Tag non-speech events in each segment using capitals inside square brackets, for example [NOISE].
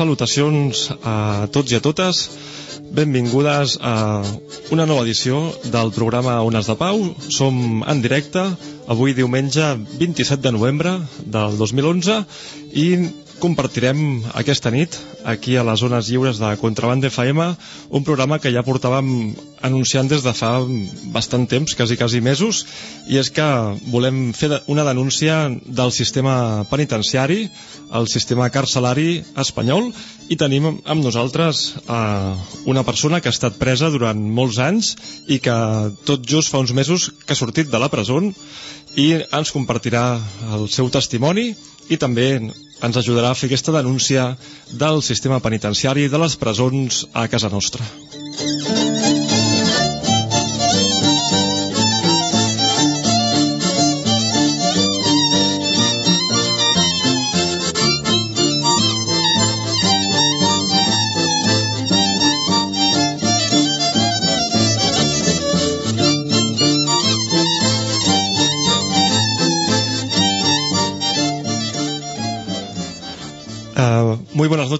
salutacions a tots i a totes, benvingudes a una nova edició del programa Ones de Pau. Som en directe, avui diumenge 27 de novembre del 2011 i compartirem aquesta nit aquí a les zones lliures de Contraband FM un programa que ja portàvem anunciant des de fa bastant temps, quasi quasi mesos i és que volem fer una denúncia del sistema penitenciari el sistema carcelari espanyol i tenim amb nosaltres eh, una persona que ha estat presa durant molts anys i que tot just fa uns mesos que ha sortit de la presó i ens compartirà el seu testimoni i també ens ajudarà a fer aquesta denúncia del sistema penitenciari de les presons a casa nostra. Uh,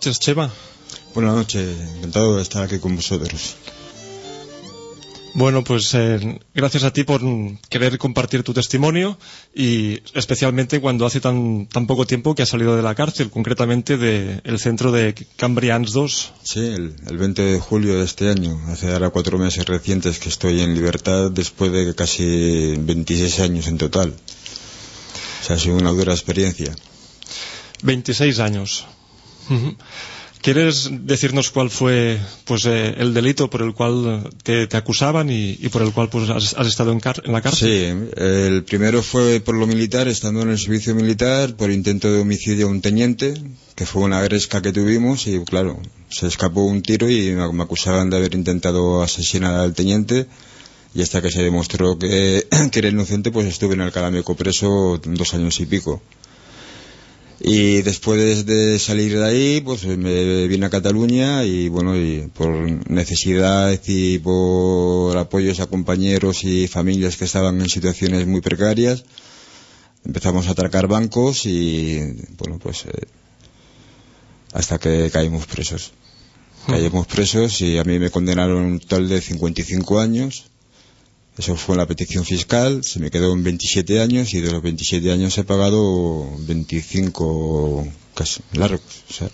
noches, Chema. Buenas noches, encantado de estar aquí con vosotros. Bueno, pues eh, gracias a ti por querer compartir tu testimonio y especialmente cuando hace tan, tan poco tiempo que has salido de la cárcel, concretamente del centro de Cambrians 2. Sí, el, el, 20 de julio de este año, hace ahora cuatro meses recientes que estoy en libertad después de casi 26 años en total. O sea, ha sido una dura experiencia. 26 años. ¿Quieres decirnos cuál fue pues eh, el delito por el cual te, acusaban y, y, por el cual pues has, has estado en, la cárcel? Sí, el primero fue por lo militar, estando en el servicio militar, por intento de homicidio a un teniente, que fue una gresca que tuvimos y claro, se escapó un tiro y me, acusaban de haber intentado asesinar al teniente y hasta que se demostró que, [CLEARS THROAT] que era inocente pues estuve en el Calameco preso dos años y pico. Y después de salir de ahí, pues me vine a Cataluña y bueno, y por necesidad y por apoyos a compañeros y familias que estaban en situaciones muy precarias, empezamos a atracar bancos y bueno, pues eh, hasta que caímos presos. Caímos presos y a mí me condenaron un total de 55 años. Eso fue la petición fiscal, se me quedó en 27 años y de los 27 años he pagado 25 casi largos. O sea,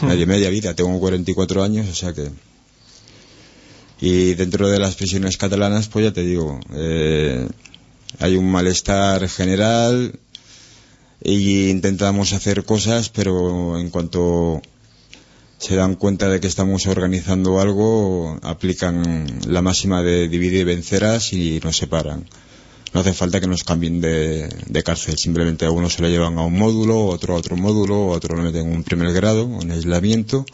Hmm. media, media vida, tengo 44 años, o sea que. Y dentro de las prisiones catalanas, pues ya te digo, eh, hay un malestar general y intentamos hacer cosas, pero en cuanto se dan cuenta de que estamos organizando algo, aplican la máxima de dividir y vencerás y nos separan. No hace falta que nos cambien de, de, cárcel, simplemente a uno se lo llevan a un módulo, otro a otro módulo, otro lo meten en un primer grado, en aislamiento.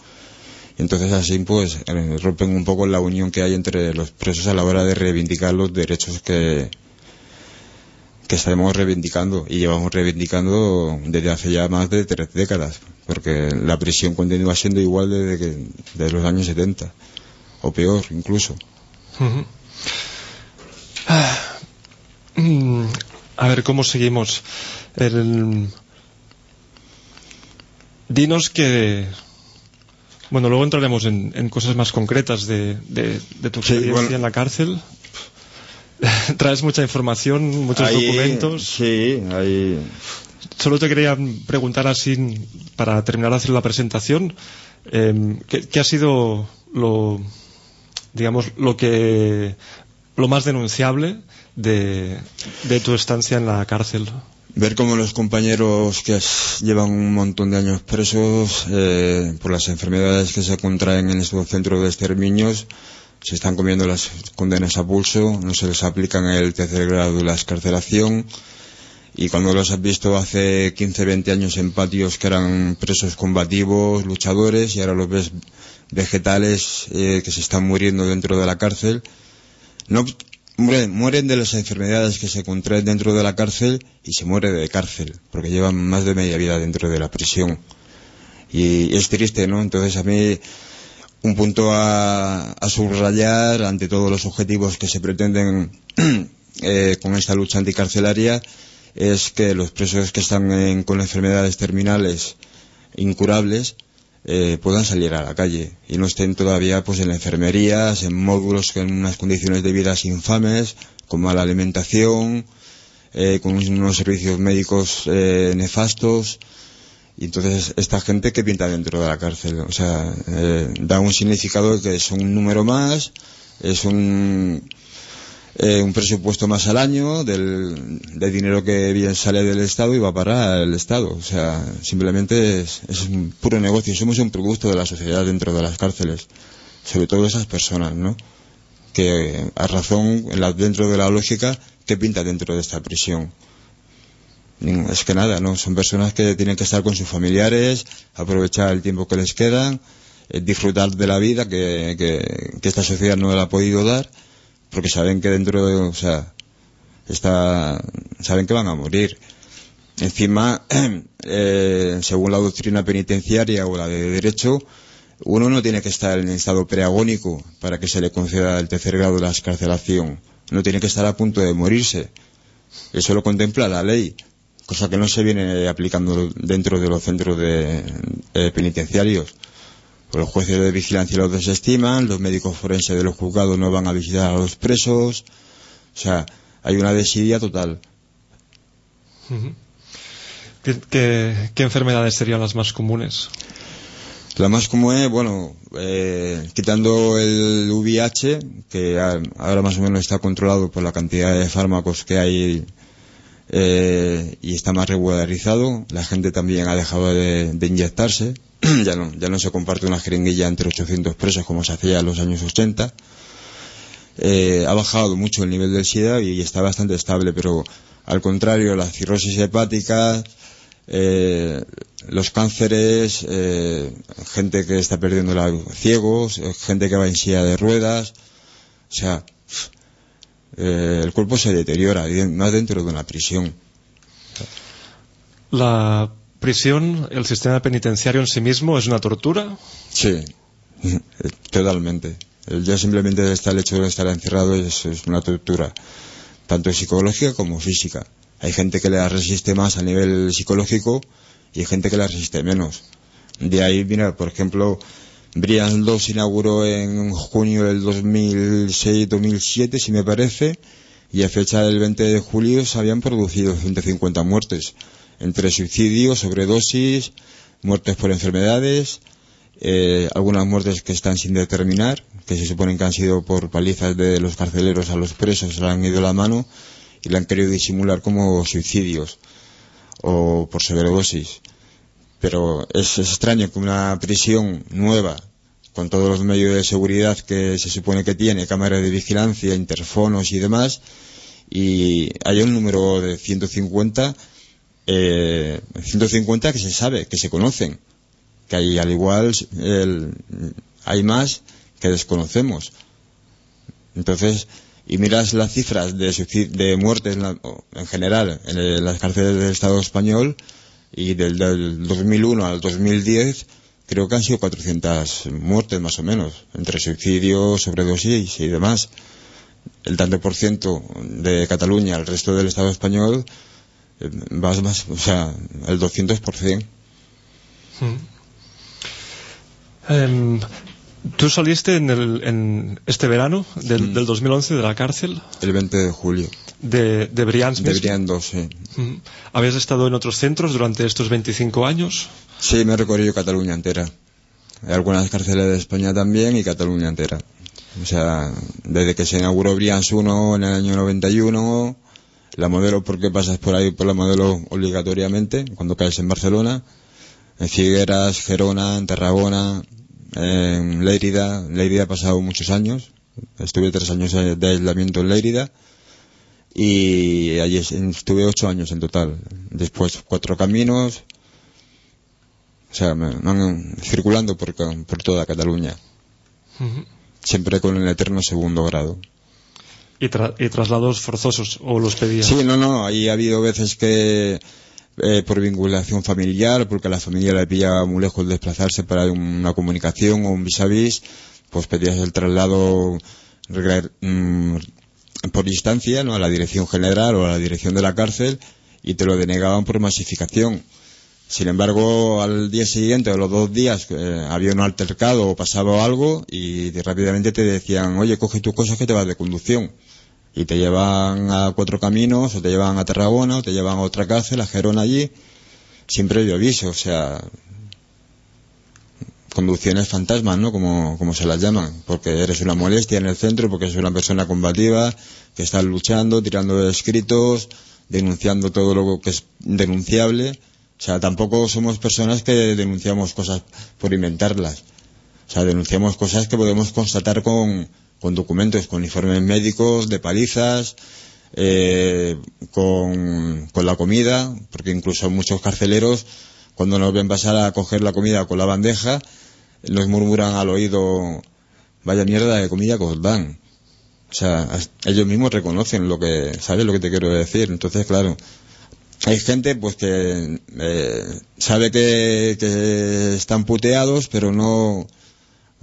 Y entonces así pues eh, rompen un poco la unión que hay entre los presos a la hora de reivindicar los derechos que, que estamos reivindicando y llevamos reivindicando desde hace ya más de tres décadas, porque la prisión continúa siendo igual desde, que, desde los años 70, o peor incluso. Uh -huh. ah, mm, a ver, ¿cómo seguimos? El... Dinos que... Bueno, luego entraremos en, en cosas más concretas de, de, de tu experiencia sí, bueno. en la cárcel. [LAUGHS] traes mucha información, muchos documentos. Sí, hay. Solo te quería preguntar así, para terminar de hacer la presentación, em, ¿qué, ha sido lo, digamos, lo que, lo más denunciable de, tu estancia en la cárcel? Ver cómo los compañeros que llevan un montón de años presos eh, por las enfermedades que se contraen en estos centros de exterminios se están comiendo las condenas a pulso, no se les aplican el tercer grado de la escarcelación y cuando los has visto hace 15, 20 años en patios que eran presos combativos, luchadores y ahora los ves vegetales eh, que se están muriendo dentro de la cárcel, no mueren, de las enfermedades que se contraen dentro de la cárcel y se muere de cárcel, porque llevan más de media vida dentro de la prisión. Y es triste, ¿no? Entonces a mí un punto a, subrayar ante todos los objetivos que se pretenden [CLEARS THROAT] eh, con esta lucha anticarcelaria es que los presos que están con enfermedades terminales incurables eh, puedan salir a la calle y no estén todavía pues en enfermerías, en módulos con unas condiciones de vida infames, con mala alimentación, eh, con unos servicios médicos nefastos y entonces esta gente que pinta dentro de la cárcel, o sea, eh, da un significado que es un número más, es un, eh, un presupuesto más al año del, dinero que bien sale del Estado y va para el Estado. O sea, simplemente es, un puro negocio. Somos un producto de la sociedad dentro de las cárceles. Sobre todo esas personas, ¿no? Que a razón, dentro de la lógica, que pinta dentro de esta prisión es que nada, ¿no? Son personas que tienen que estar con sus familiares, aprovechar el tiempo que les queda, eh, disfrutar de la vida que, esta sociedad no le ha podido dar, porque saben que dentro de, o sea, está, saben que van a morir. Encima, [CLEARS THROAT] eh, según la doctrina penitenciaria o la de derecho, uno no tiene que estar en estado preagónico para que se le conceda el tercer grado de la escarcelación. No tiene que estar a punto de morirse. Eso lo contempla la ley cosa que no se viene aplicando dentro de los centros de, penitenciarios. Los jueces de vigilancia los desestiman, los médicos forenses de los juzgados no van a visitar a los presos, o sea, hay una desidia total. ¿Qué, enfermedades serían las más comunes? La más común es, bueno, eh, quitando el VIH, que ahora más o menos está controlado por la cantidad de fármacos que hay eh, y está más regularizado. La gente también ha dejado de, inyectarse. [CLEARS THROAT] ya, no, ya no se comparte una jeringuilla entre 800 presos como se hacía en los años 80. Eh, ha bajado mucho el nivel del SIDA y está bastante estable, pero al contrario, la cirrosis hepática, eh, los cánceres, gente que está perdiendo la ciegos, gente que va en silla de ruedas, o sea, eh, el cuerpo se deteriora, más dentro de una prisión. ¿La prisión, el sistema penitenciario en sí mismo, es una tortura? Sí, [LAUGHS] totalmente. Ya simplemente está el hecho de estar encerrado es, una tortura, tanto psicológica como física. Hay gente que la resiste más a nivel psicológico y hay gente que la resiste menos. De ahí viene, por ejemplo, Brian 2 inauguró en junio del 2006-2007, si me parece, y a fecha del 20 de julio se habían producido 150 muertes, entre suicidios, sobredosis, muertes por enfermedades, eh, algunas muertes que están sin determinar, que se suponen que han sido por palizas de los carceleros a los presos, se le han ido la mano y le han querido disimular como suicidios o por sobredosis pero es, extraño que una prisión nueva, con todos los medios de seguridad que se supone que tiene, cámaras de vigilancia, interfonos y demás, y haya un número de 150, eh, 150 que se sabe, que se conocen, que hay al igual hay más que desconocemos. Entonces, y miras las cifras de, de muertes en general en las cárceles del Estado español, y del, 2001 al 2010 creo que han sido 400 muertes más o menos, entre suicidios, sobredosis y demás. El tanto por ciento de Cataluña al resto del Estado español eh, va más, o sea, el 200%. Hmm. Em, Tú saliste en, el, en este verano del, Mm. del 2011 de la cárcel El 20 de julio. De, de Brians. De Brian 2, sí. ¿Habías estado en otros centros durante estos 25 años? Sí, me he recorrido Cataluña entera. Algunas cárceles de España también y Cataluña entera. O sea, desde que se inauguró Brians 1 en el año 91, la modelo, porque pasas por ahí por la modelo obligatoriamente cuando caes en Barcelona, en Figueras, Gerona, en Tarragona, en Lérida. Lérida he pasado muchos años. Estuve tres años de aislamiento en Lérida y allí estuve ocho años en total. Después cuatro caminos, o sea, me circulando por, por toda Cataluña. Siempre con el eterno segundo grado. y, tra- y traslados forzosos, o los pedían. Sí, no, no, ahí ha habido veces que eh, por vinculación familiar, porque a la familia le pillaba muy lejos desplazarse para una comunicación o un vis a vis, pues pedías el traslado mm, por distancia, ¿no? A la dirección general o a la dirección de la cárcel y te lo denegaban por masificación. Sin embargo, al día siguiente o los dos días eh, había un altercado o pasaba algo y rápidamente te decían, oye, coge tus cosas que te vas de conducción. Y te llevan a cuatro caminos, o te llevan a Tarragona, o te llevan a otra cárcel, a Gerona allí, sin previo aviso, o sea, conducciones fantasmas, ¿no? Como, como se las llaman, porque eres una molestia en el centro, porque eres una persona combativa, que está luchando, tirando escritos, denunciando todo lo que es denunciable. O sea, tampoco somos personas que denunciamos cosas por inventarlas. O sea, denunciamos cosas que podemos constatar con, con documentos, con informes médicos, de palizas, eh, con, con la comida, porque incluso muchos carceleros, cuando nos ven pasar a coger la comida con la bandeja, nos murmuran al oído, vaya mierda de comida que os dan. O sea, ellos mismos reconocen lo que, ¿sabes lo que te quiero decir? Entonces, claro, hay gente pues que eh, sabe que, que están puteados, pero no,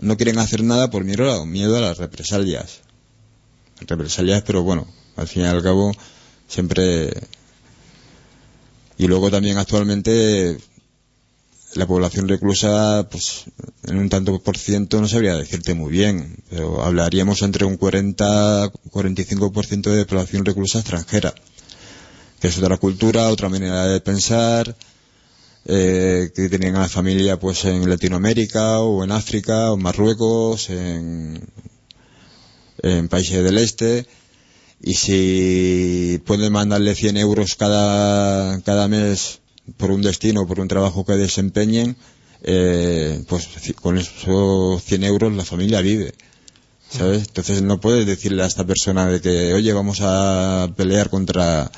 no quieren hacer nada por miedo miedo a las represalias. Represalias, pero bueno, al fin y al cabo, siempre. Y luego también actualmente la población reclusa, pues en un tanto por ciento no sabría decirte muy bien, pero hablaríamos entre un 40-45% de población reclusa extranjera, que es otra cultura, otra manera de pensar, eh, que tenían a la familia pues en Latinoamérica o en África o en Marruecos, en, en países del este y si pueden mandarle 100 euros cada, cada mes por un destino, por un trabajo que desempeñen, eh, pues con esos 100 euros la familia vive. ¿Sabes? Entonces no puedes decirle a esta persona de que, oye, vamos a pelear contra,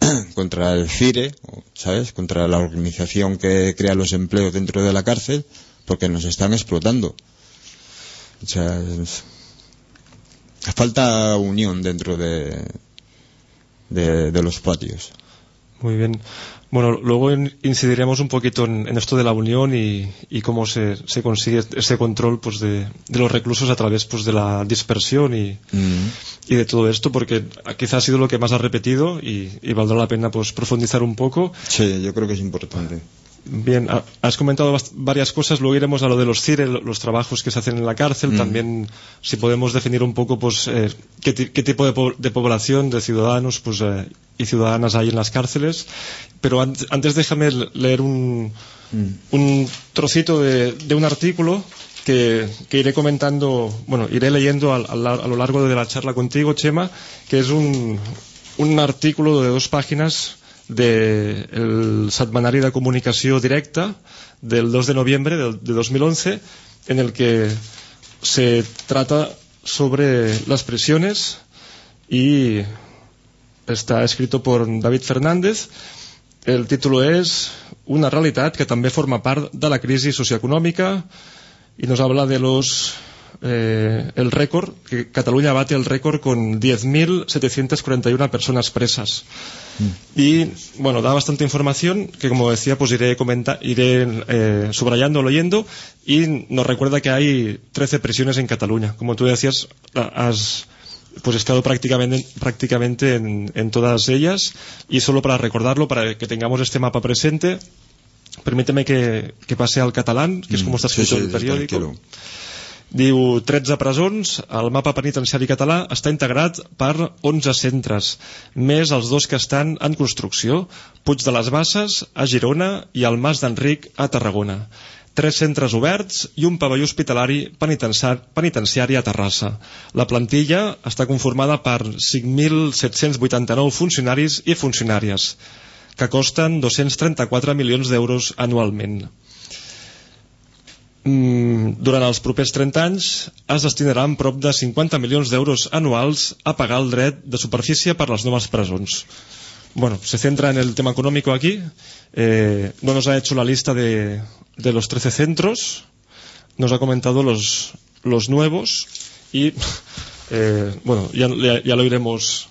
[CLEARS THROAT] contra el CIRE, o, ¿sabes? Contra la organización que crea los empleos dentro de la cárcel, porque nos están explotando. O sea, falta unión dentro de, de, de los patios. Muy bien. Bueno, luego in- incidiremos un poquito en, en esto de la unión y, y cómo se, se consigue ese control pues, de, de los reclusos a través pues, de la dispersión y, y de todo esto, porque quizás ha sido lo que más ha repetido y, y valdrá la pena pues, profundizar un poco. Sí, yo creo que es importante. Bien, ha- has comentado varias cosas, luego iremos a lo de los CIRE, lo- los trabajos que se hacen en la cárcel, Mm. también si podemos definir un poco pues eh, qué, qué tipo de, po- de población, de ciudadanos pues, eh, y ciudadanas hay en las cárceles. Pero an- antes déjame leer un, un trocito de, de un artículo que, que iré comentando, bueno, iré leyendo lar- a, lo largo de la charla contigo, Chema, que es un, un artículo de dos páginas del Setmanari de Comunicació Directa del 2 de noviembre del- de 2011, en el que se trata sobre las prisiones y está escrito por David Fernández. El título es Una realitat que també forma part de la crisi socioeconòmica y nos habla de los eh, el récord, que Cataluña bate el récord con 10.741 personas presas. Y bueno, da bastante información que como decía pues iré, comenta- iré eh, subrayando, leyendo y nos recuerda que hay 13 prisiones en Cataluña. Como tú decías, ha- has pues estado prácticamente, prácticamente en, en todas ellas y solo para recordarlo, para que tengamos este mapa presente, permíteme que, que pase al catalán, que es como está Sí, escrito sí, en el periódico. tranquilo. Diu 13 presons, el mapa penitenciari català està integrat per 11 centres, més els dos que estan en construcció, Puig de les Basses, a Girona, i el Mas d'Enric, a Tarragona. Tres centres oberts i un pavelló hospitalari penitenciari a Terrassa. La plantilla està conformada per 5.789 funcionaris i funcionàries, que costen 234 milions d'euros anualment durant els propers 30 anys es destinaran prop de 50 milions d'euros anuals a pagar el dret de superfície per les noves presons. Bueno, se centra en el tema económico aquí. Eh, no nos ha hecho la lista de, de los 13 centros, nos ha comentado los, los nuevos y, [LAUGHS] eh, bueno, ya, ya, ya lo iremos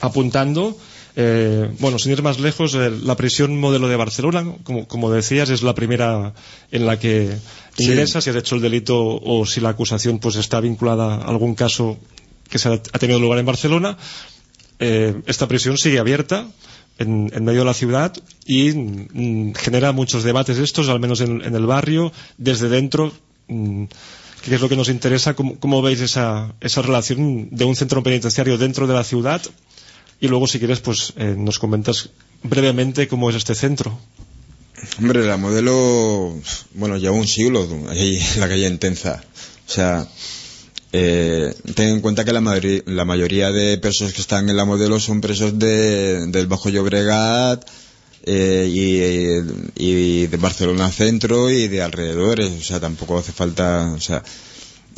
apuntando eh, bueno, sin ir más lejos, eh, la prisión modelo de Barcelona, como, como, decías, es la primera en la que ingresas sí. si has hecho el delito o si la acusación pues está vinculada a algún caso que se ha, ha tenido lugar en Barcelona. Eh, esta prisión sigue abierta en, en, medio de la ciudad y mm, genera muchos debates estos, al menos en, en el barrio, desde dentro. Mm, que es lo que nos interesa, cómo, cómo veis esa, esa relación de un centro penitenciario dentro de la ciudad y luego si quieres pues eh, nos comentas brevemente cómo es este centro. Hombre, la modelo, bueno, lleva un siglo ahí la calle Intenza. O sea, eh, ten en cuenta que la, la mayoría de presos que están en la modelo son presos de, del Bajo Llobregat eh, y, y, de Barcelona Centro y de alrededores. O sea, tampoco hace falta, o sea,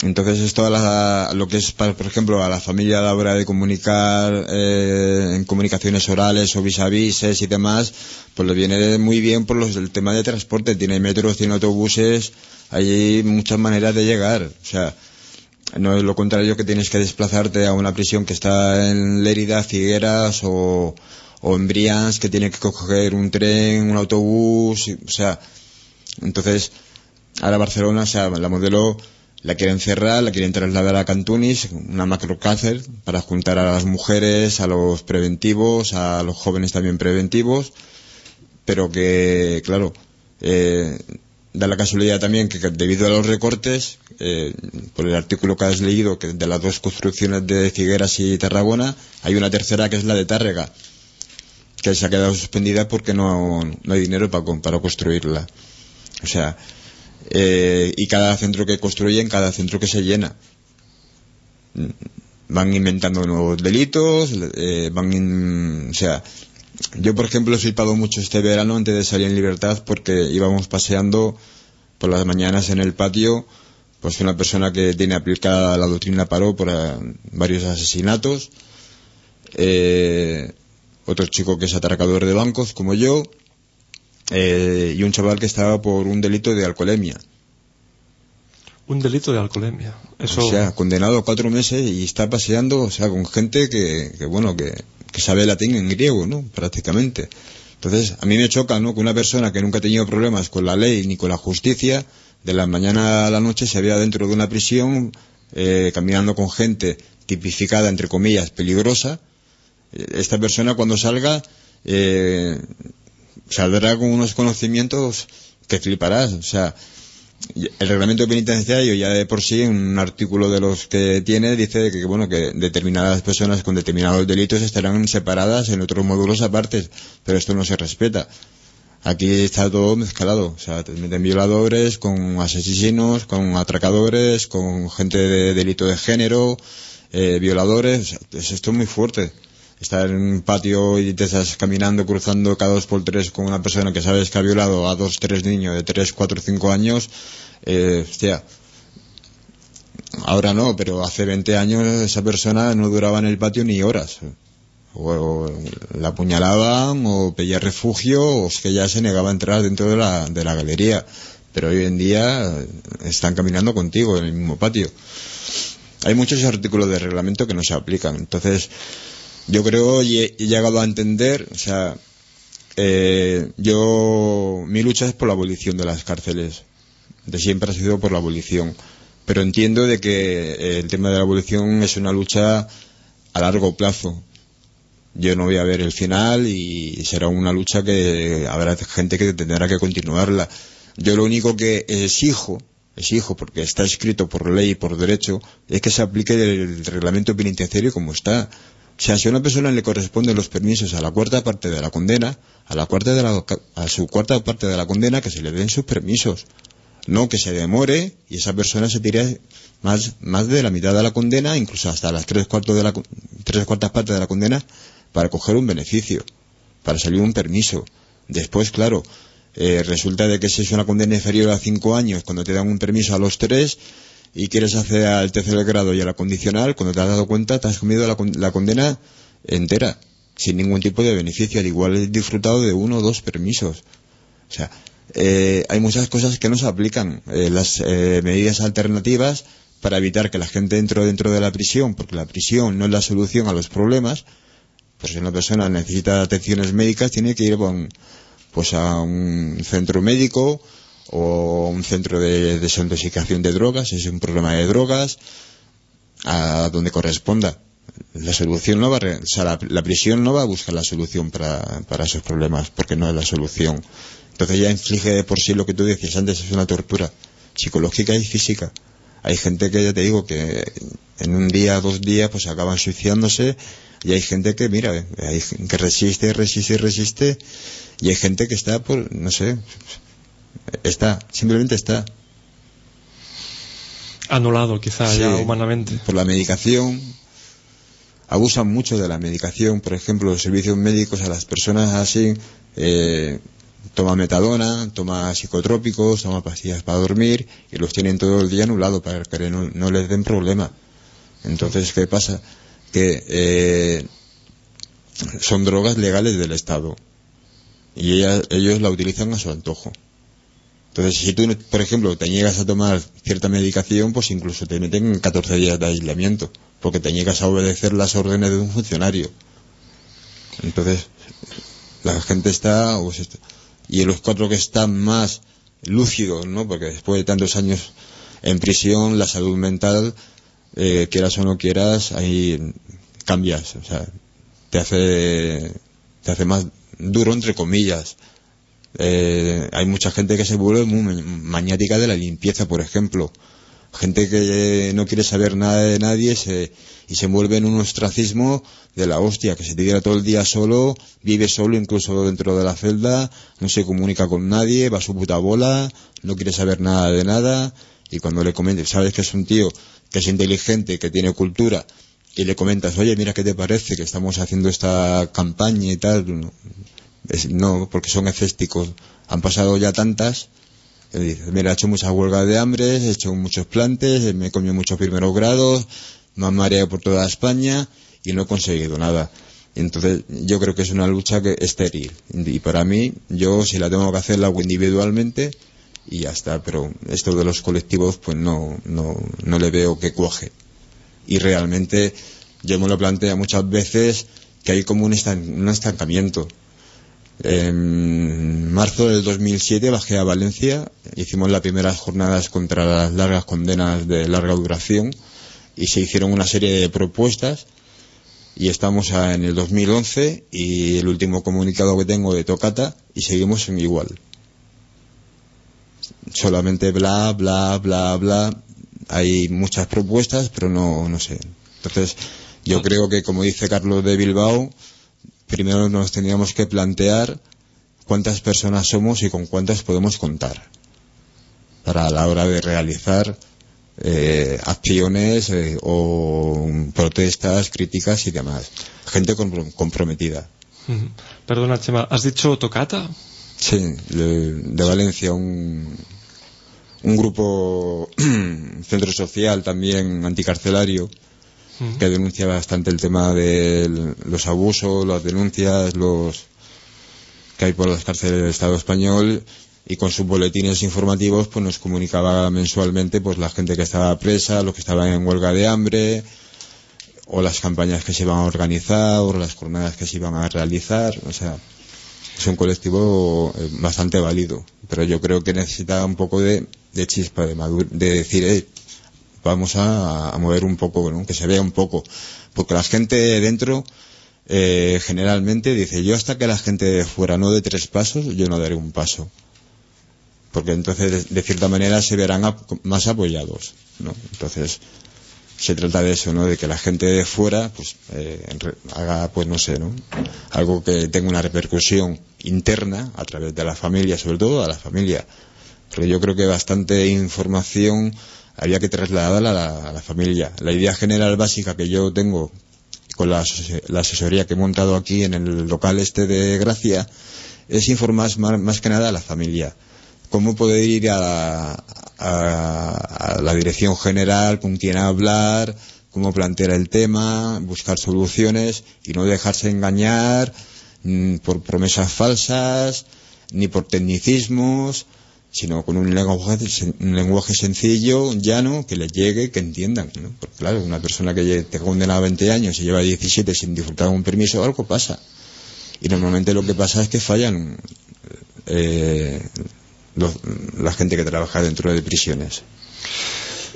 entonces es toda la, lo que es, por ejemplo, a la familia a la hora de comunicar eh, en comunicaciones orales o vis a y demás, pues le viene muy bien por los, el tema de transporte. Tiene metros, tiene autobuses, hay muchas maneras de llegar. O sea, no es lo contrario que tienes que desplazarte a una prisión que está en Lérida, Figueras o, o en Brians, que tiene que coger un tren, un autobús, o sea, entonces, ahora Barcelona, o sea, la modelo la quieren cerrar, la quieren trasladar a Cantunis, una macrocárcel, para juntar a las mujeres, a los preventivos, a los jóvenes también preventivos, pero que, claro, eh, da la casualidad también que debido a los recortes, eh, por el artículo que has leído, que de las dos construcciones de Figueras y Tarragona, hay una tercera que es la de Tárrega, que se ha quedado suspendida porque no, no hay dinero para, para construirla. O sea, eh, y cada centro que construyen, cada centro que se llena. Van inventando nuevos delitos, eh, o sea, yo por ejemplo he flipado mucho este verano antes de salir en libertad porque íbamos paseando por las mañanas en el patio, pues una persona que tiene aplicada la doctrina paró por eh, varios asesinatos, otro chico que es atracador de bancos como yo, eh, y un chaval que estaba por un delito de alcoholemia. Un delito de alcoholemia. Eso... O sea, condenado a cuatro meses y está paseando, o sea, con gente que, que bueno, que, que, sabe latín en griego, ¿no? Prácticamente. Entonces, a mí me choca, ¿no? Que una persona que nunca ha tenido problemas con la ley ni con la justicia, de la mañana a la noche se vea dentro de una prisión, eh, caminando con gente tipificada, entre comillas, peligrosa. Esta persona cuando salga, eh, saldrá con unos conocimientos que fliparás. O sea, el reglamento penitenciario ya de por sí, en un artículo de los que tiene, dice que, bueno, que determinadas personas con determinados delitos estarán separadas en otros módulos aparte, pero esto no se respeta. Aquí está todo mezclado, o sea, te meten violadores con asesinos, con atracadores, con gente de delito de género, eh, violadores, es esto muy fuerte estar en un patio y te estás caminando, cruzando cada dos por tres con una persona que sabes que ha violado a dos, tres niños de tres, cuatro, cinco años, eh, hostia, ahora no, pero hace 20 años esa persona no duraba en el patio ni horas. O, la apuñalaban o pedía refugio o es que ya se negaba a entrar dentro de la, de la galería. Pero hoy en día están caminando contigo en el mismo patio. Hay muchos artículos de reglamento que no se aplican. Entonces, yo creo y he, llegado a entender, o sea, eh, yo, mi lucha es por la abolición de las cárceles. De siempre ha sido por la abolición. Pero entiendo de que eh, el tema de la abolición es una lucha a largo plazo. Yo no voy a ver el final y será una lucha que habrá gente que tendrá que continuarla. Yo lo único que exijo exijo, porque está escrito por ley y por derecho, es que se aplique el reglamento penitenciario como está. Si a una persona le corresponden los permisos a la cuarta parte de la condena, a la cuarta de la, a su cuarta parte de la condena, que se le den sus permisos. No que se demore y esa persona se tire más, más de la mitad de la condena, incluso hasta las tres, cuartos de la, tres cuartas partes de la condena, para coger un beneficio, para salir un permiso. Después, claro, eh, resulta de que si es una condena inferior a cinco años, cuando te dan un permiso a los tres y quieres hacer al tercer grado y a la condicional, cuando te has dado cuenta, te has comido la, condena entera, sin ningún tipo de beneficio. Al igual he disfrutado de uno o dos permisos. O sea, eh, hay muchas cosas que no se aplican. Eh, las medidas alternativas para evitar que la gente entre dentro de la prisión, porque la prisión no es la solución a los problemas, pues si una persona necesita atenciones médicas, tiene que ir pues a un centro médico o un centro de desintoxicación de drogas, es un problema de drogas, a donde corresponda. La solución no va a, o sea, la, prisión no va a buscar la solución para, para esos problemas, porque no es la solución. Entonces ya inflige de por sí lo que tú decías antes, es una tortura psicológica y física. Hay gente que ya te digo que en un día, dos días, pues acaban suicidándose y hay gente que, mira, hay, que resiste, resiste, resiste y hay gente que está por, no sé, está, simplemente está. Anulado quizá ya humanamente. Por la medicación. Abusan mucho de la medicación, por ejemplo, los servicios médicos a las personas así, eh, toma metadona, toma psicotrópicos, toma pastillas para dormir y los tienen todo el día anulado para que no, les den problema. Entonces, ¿qué pasa? Que eh, son drogas legales del Estado y ellos la utilizan a su antojo. Entonces, si tú, por ejemplo, te niegas a tomar cierta medicación, pues incluso te meten 14 días de aislamiento, porque te niegas a obedecer las órdenes de un funcionario. Entonces, la gente está, pues, y los cuatro que están más lúcidos, ¿no? Porque después de tantos años en prisión, la salud mental, eh, quieras o no quieras, ahí cambias, o sea, te hace, te hace más duro entre comillas. Eh, hay mucha gente que se vuelve muy maniática de la limpieza, por ejemplo. Gente que no quiere saber nada de nadie se, y se envuelve en un ostracismo de la hostia, que se tira todo el día solo, vive solo incluso dentro de la celda, no se comunica con nadie, va a su puta bola, no quiere saber nada de nada, y cuando le comentes, sabes que es un tío que es inteligente, que tiene cultura, y le comentas, oye, mira qué te parece que estamos haciendo esta campaña y tal, no, porque son efésticos, han pasado ya tantas, mira, he hecho muchas huelgas de hambre, he hecho muchos plantes, me he comido muchos primeros grados, me han mareado por toda España y no he conseguido nada. Entonces, yo creo que es una lucha que estéril. Y para mí, yo si la tengo que hacer, la hago individualmente y ya está. Pero esto de los colectivos, pues no, no, no le veo que cuaje. Y realmente, yo me lo planteo muchas veces que hay como un, estancamiento. En marzo del 2007 bajé a Valencia, hicimos las primeras jornadas contra las largas condenas de larga duración y se hicieron una serie de propuestas y estamos en el 2011 y el último comunicado que tengo de Tocata y seguimos en igual. Solamente bla, bla, bla, bla. Hay muchas propuestas, pero no, no sé. Entonces, yo creo que, como dice Carlos de Bilbao, primero nos tendríamos que plantear cuántas personas somos y con cuántas podemos contar para la hora de realizar eh, acciones eh, o protestas, críticas y demás. Gente comprometida. Perdona, Chema, ¿has dicho Tocata? Sí, de, Valencia, un, un grupo, [CLEARS THROAT] centro social también anticarcelario, que denuncia bastante el tema de los abusos, las denuncias, los que hay por las cárceles del Estado español y con sus boletines informativos pues nos comunicaba mensualmente pues la gente que estaba presa, los que estaban en huelga de hambre o las campañas que se iban a organizar o las jornadas que se iban a realizar, o sea, es un colectivo eh, bastante válido, pero yo creo que necesita un poco de, chispa, de, de decir, vamos a, mover un poco, que se vea un poco, porque la gente dentro eh, generalmente dice, yo hasta que la gente de fuera no dé tres pasos, yo no daré un paso porque entonces de, cierta manera se verán más apoyados, ¿no? Entonces se trata de eso, ¿no? De que la gente de fuera, pues, eh, haga, pues, no sé, ¿no? Algo que tenga una repercusión interna a través de la familia, sobre todo a la familia. Porque yo creo que bastante información había que trasladarla a la, familia. La idea general básica que yo tengo con la, asesoría que he montado aquí en el local este de Gracia es informar más, que nada a la familia. Cómo poder ir a, a, la dirección general, con quién hablar, cómo plantear el tema, buscar soluciones y no dejarse engañar mm, por promesas falsas ni por tecnicismos, sino con un lenguaje, un lenguaje sencillo, llano, que les llegue, que entiendan. ¿no? Porque claro, una persona que te condena a 20 años y lleva 17 sin disfrutar de un permiso, algo pasa. Y normalmente lo que pasa es que fallan eh, la gente que trabaja dentro de prisiones.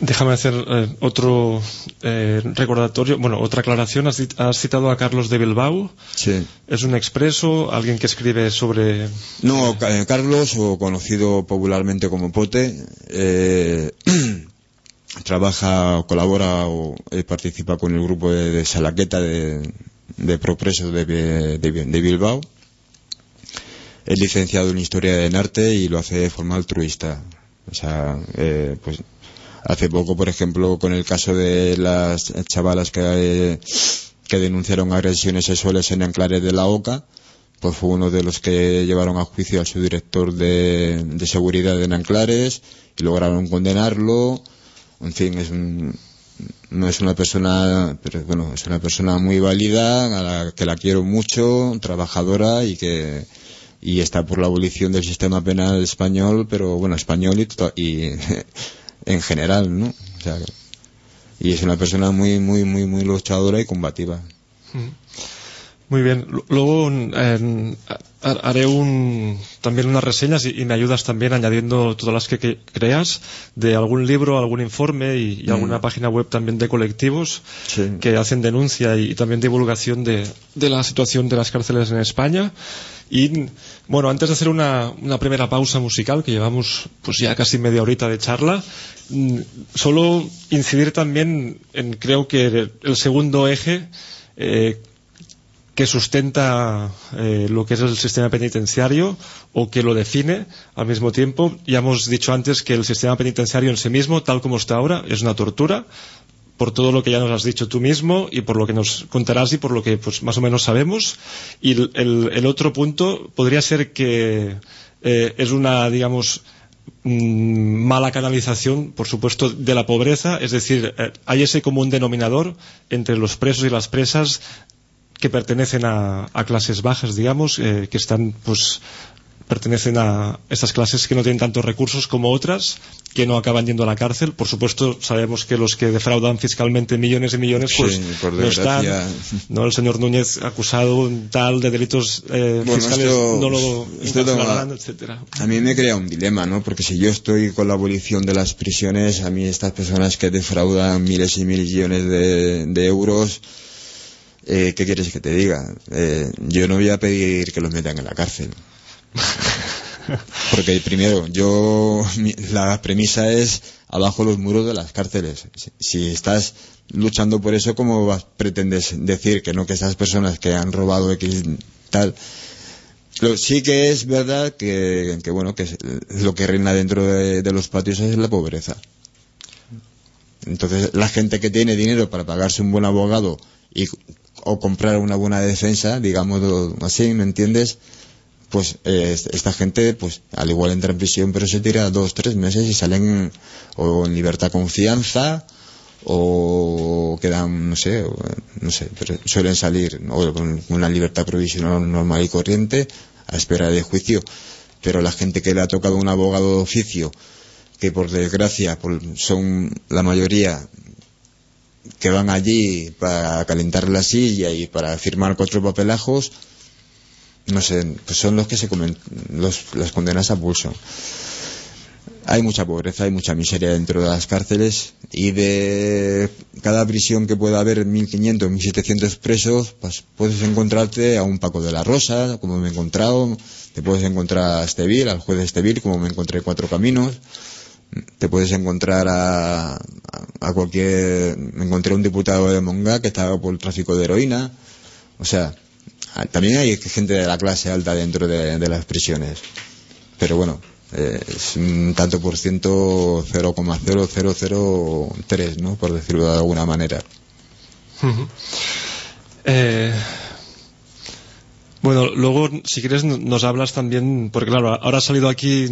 Déjame hacer eh, otro eh, recordatorio, bueno, otra aclaración. Has, citado a Carlos de Bilbao. Sí. ¿Es un expreso? ¿Alguien que escribe sobre.? No, eh, Carlos, o conocido popularmente como Pote, [CLEARS THROAT] trabaja, colabora o participa con el grupo de, Salaqueta de, de Propresos de, de Bilbao es licenciado en Historia del Arte y lo hace de forma altruista. O sea, eh, pues hace poco, por ejemplo, con el caso de las chavalas que, que denunciaron agresiones sexuales en Anclares de la OCA, pues fue uno de los que llevaron a juicio a su director de, de seguridad en Anclares y lograron condenarlo. En fin, es un, no es una persona, pero bueno, es una persona muy válida, a la que la quiero mucho, trabajadora y que, y está por la abolición del sistema penal español, pero bueno, español y, y [LAUGHS] en general, ¿no? O sea, y es una persona muy, muy, muy, muy luchadora y combativa. Mm. Muy bien. Luego haré un, también unas reseñas y, me ayudas también añadiendo todas las que, creas de algún libro, algún informe y, alguna mm. página web también de colectivos que hacen denuncia y, también divulgación de, de, la situación de las cárceles en España. Y bueno, antes de hacer una, primera pausa musical, que llevamos pues ya casi media horita de charla, mm, solo incidir también en creo que el segundo eje eh, que sustenta eh, lo que es el sistema penitenciario o que lo define al mismo tiempo. Ya hemos dicho antes que el sistema penitenciario en sí mismo, tal como está ahora, es una tortura por todo lo que ya nos has dicho tú mismo y por lo que nos contarás y por lo que pues más o menos sabemos. Y el, otro punto podría ser que eh, es una, digamos, mm, mala canalización, por supuesto, de la pobreza, es decir, eh, hay ese común denominador entre los presos y las presas que pertenecen a, clases bajas, digamos, eh, que están pues pertenecen a estas clases que no tienen tantos recursos como otras que no acaban yendo a la cárcel. Por supuesto, sabemos que los que defraudan fiscalmente millones y millones, pues no están. ¿no? El señor Núñez acusado tal de delitos eh, fiscales no lo encarcelarán, etcétera. A mí me crea un dilema, ¿no? Porque si yo estoy con la abolición de las prisiones, a mí estas personas que defraudan miles y millones de, euros, eh, ¿qué quieres que te diga? Eh, yo no voy a pedir que los metan en la cárcel. Porque primero, yo, la premisa es abajo los muros de las cárceles. Si estás luchando por eso, ¿cómo pretendes decir que no que esas personas que han robado X tal? sí que es verdad que, bueno, que lo que reina dentro de, de los patios es la pobreza. Entonces, la gente que tiene dinero para pagarse un buen abogado y, o comprar una buena defensa, digamos así, ¿me entiendes? pues eh, esta gente, pues al igual entra en prisión, pero se tira dos, tres meses y salen o en libertad confianza o quedan, no sé, no sé, pero suelen salir o con una libertad provisional normal y corriente a espera de juicio. Pero la gente que le ha tocado un abogado de oficio, que por desgracia son la mayoría que van allí para calentar la silla y para firmar cuatro papelajos, no sé, pues son los que se comen, los, las condenas a pulso. Hay mucha pobreza, hay mucha miseria dentro de las cárceles y de cada prisión que pueda haber 1.500, 1.700 presos, pues puedes encontrarte a un Paco de la Rosa, como me he encontrado, Te puedes encontrar a Estevil, al juez de Estevil, como me encontré Cuatro Caminos. Te puedes encontrar a, a cualquier... Encontré un diputado de Monga que estaba por el tráfico de heroína. O sea, también hay gente de la clase alta dentro de, las prisiones. Pero bueno, eh, es un tanto por ciento 0,0003, ¿no? Por decirlo de alguna manera. Bueno, luego, si quieres, nos hablas también, porque claro, ahora ha salido aquí,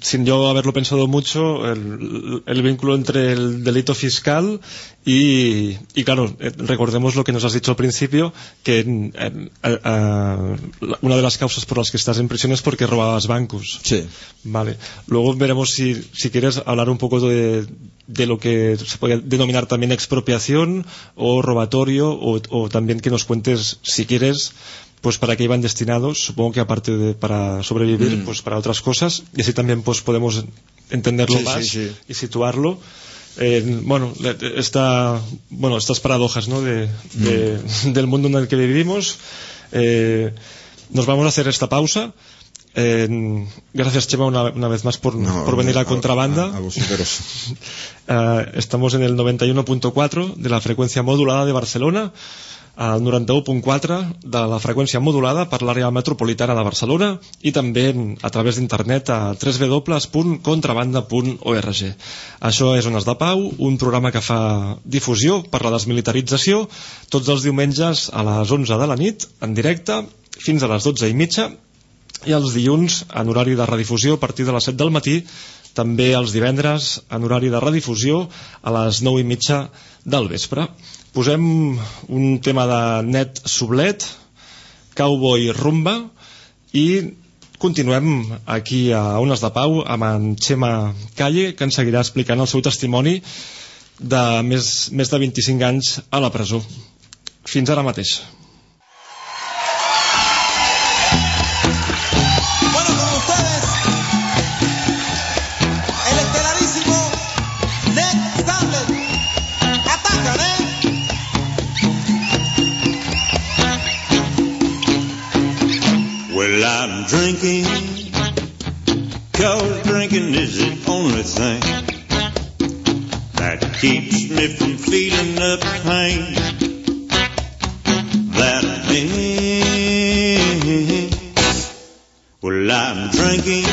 sin yo haberlo pensado mucho, el, el vínculo entre el delito fiscal y, y, claro, eh, recordemos lo que nos has dicho al principio, que eh, eh, una de las causas por las que estás en prisión es porque robabas bancos. Sí. Vale. Luego veremos si, si quieres hablar un poco de, de lo que se puede denominar también expropiación o robatorio, o, o también que nos cuentes, si quieres, pues para qué iban destinados, supongo que aparte de para sobrevivir, mm. pues para otras cosas, y así también pues podemos entenderlo Sí, más sí, sí. y situarlo. Eh, bueno, esta, bueno, estas paradojas ¿no? de, de- [LAUGHS] del mundo en el que vivimos. Eh, nos vamos a hacer esta pausa. Eh, gracias, Chema, una, una vez más por, No, por venir a, contrabanda. A, a vosotros. [LAUGHS] Eh, estamos en el 91.4 de la freqüència modulada de Barcelona, al 91.4 de la freqüència modulada per l'àrea metropolitana de Barcelona i també a través d'internet a www.contrabanda.org. Això és Ones de Pau, un programa que fa difusió per la desmilitarització tots els diumenges a les 11 de la nit, en directe, fins a les 12 i mitja, i els dilluns en horari de redifusió a partir de les 7 del matí també els divendres en horari de redifusió a les 9 i mitja del vespre posem un tema de net sublet cowboy rumba i continuem aquí a Ones de Pau amb en Xema Calle que ens seguirà explicant el seu testimoni de més, més de 25 anys a la presó. Fins ara mateix keeps me from feeling the pain that in. Well, I'm drinking,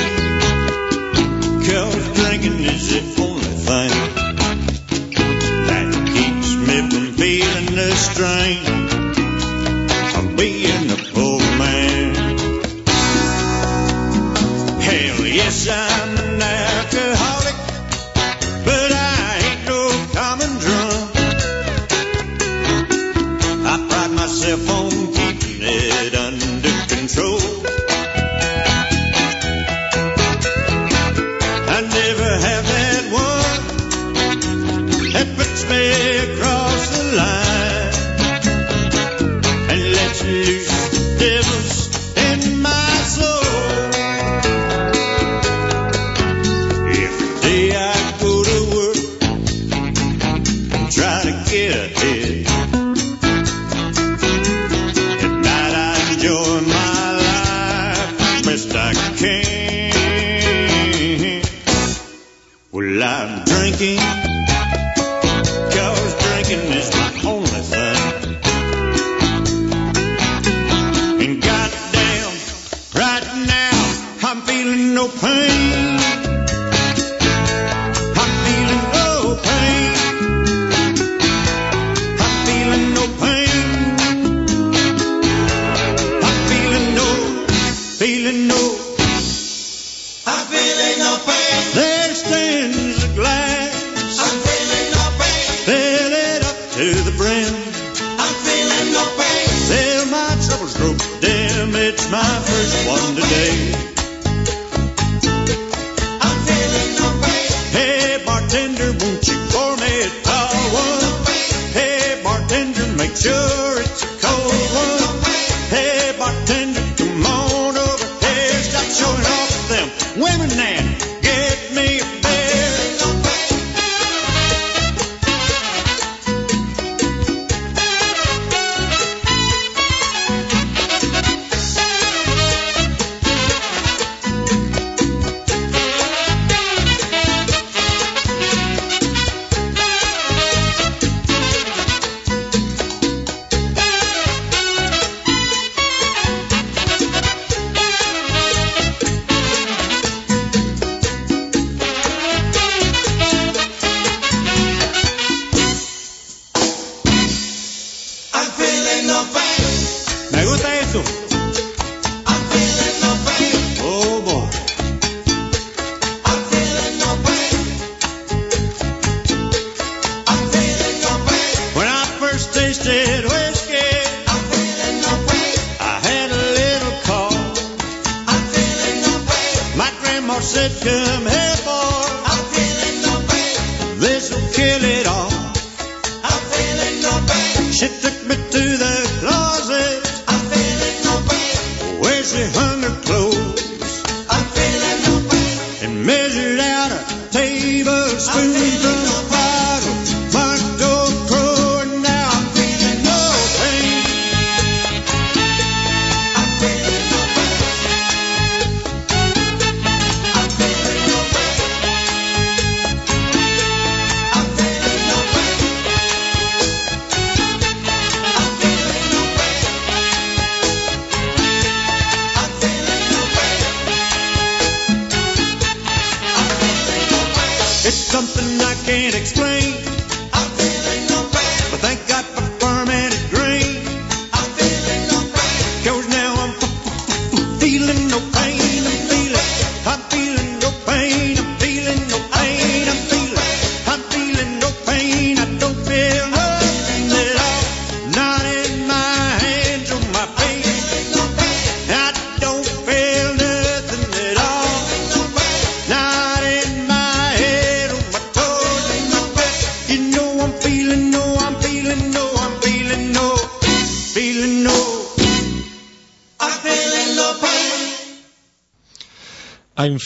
Me gusta eso. É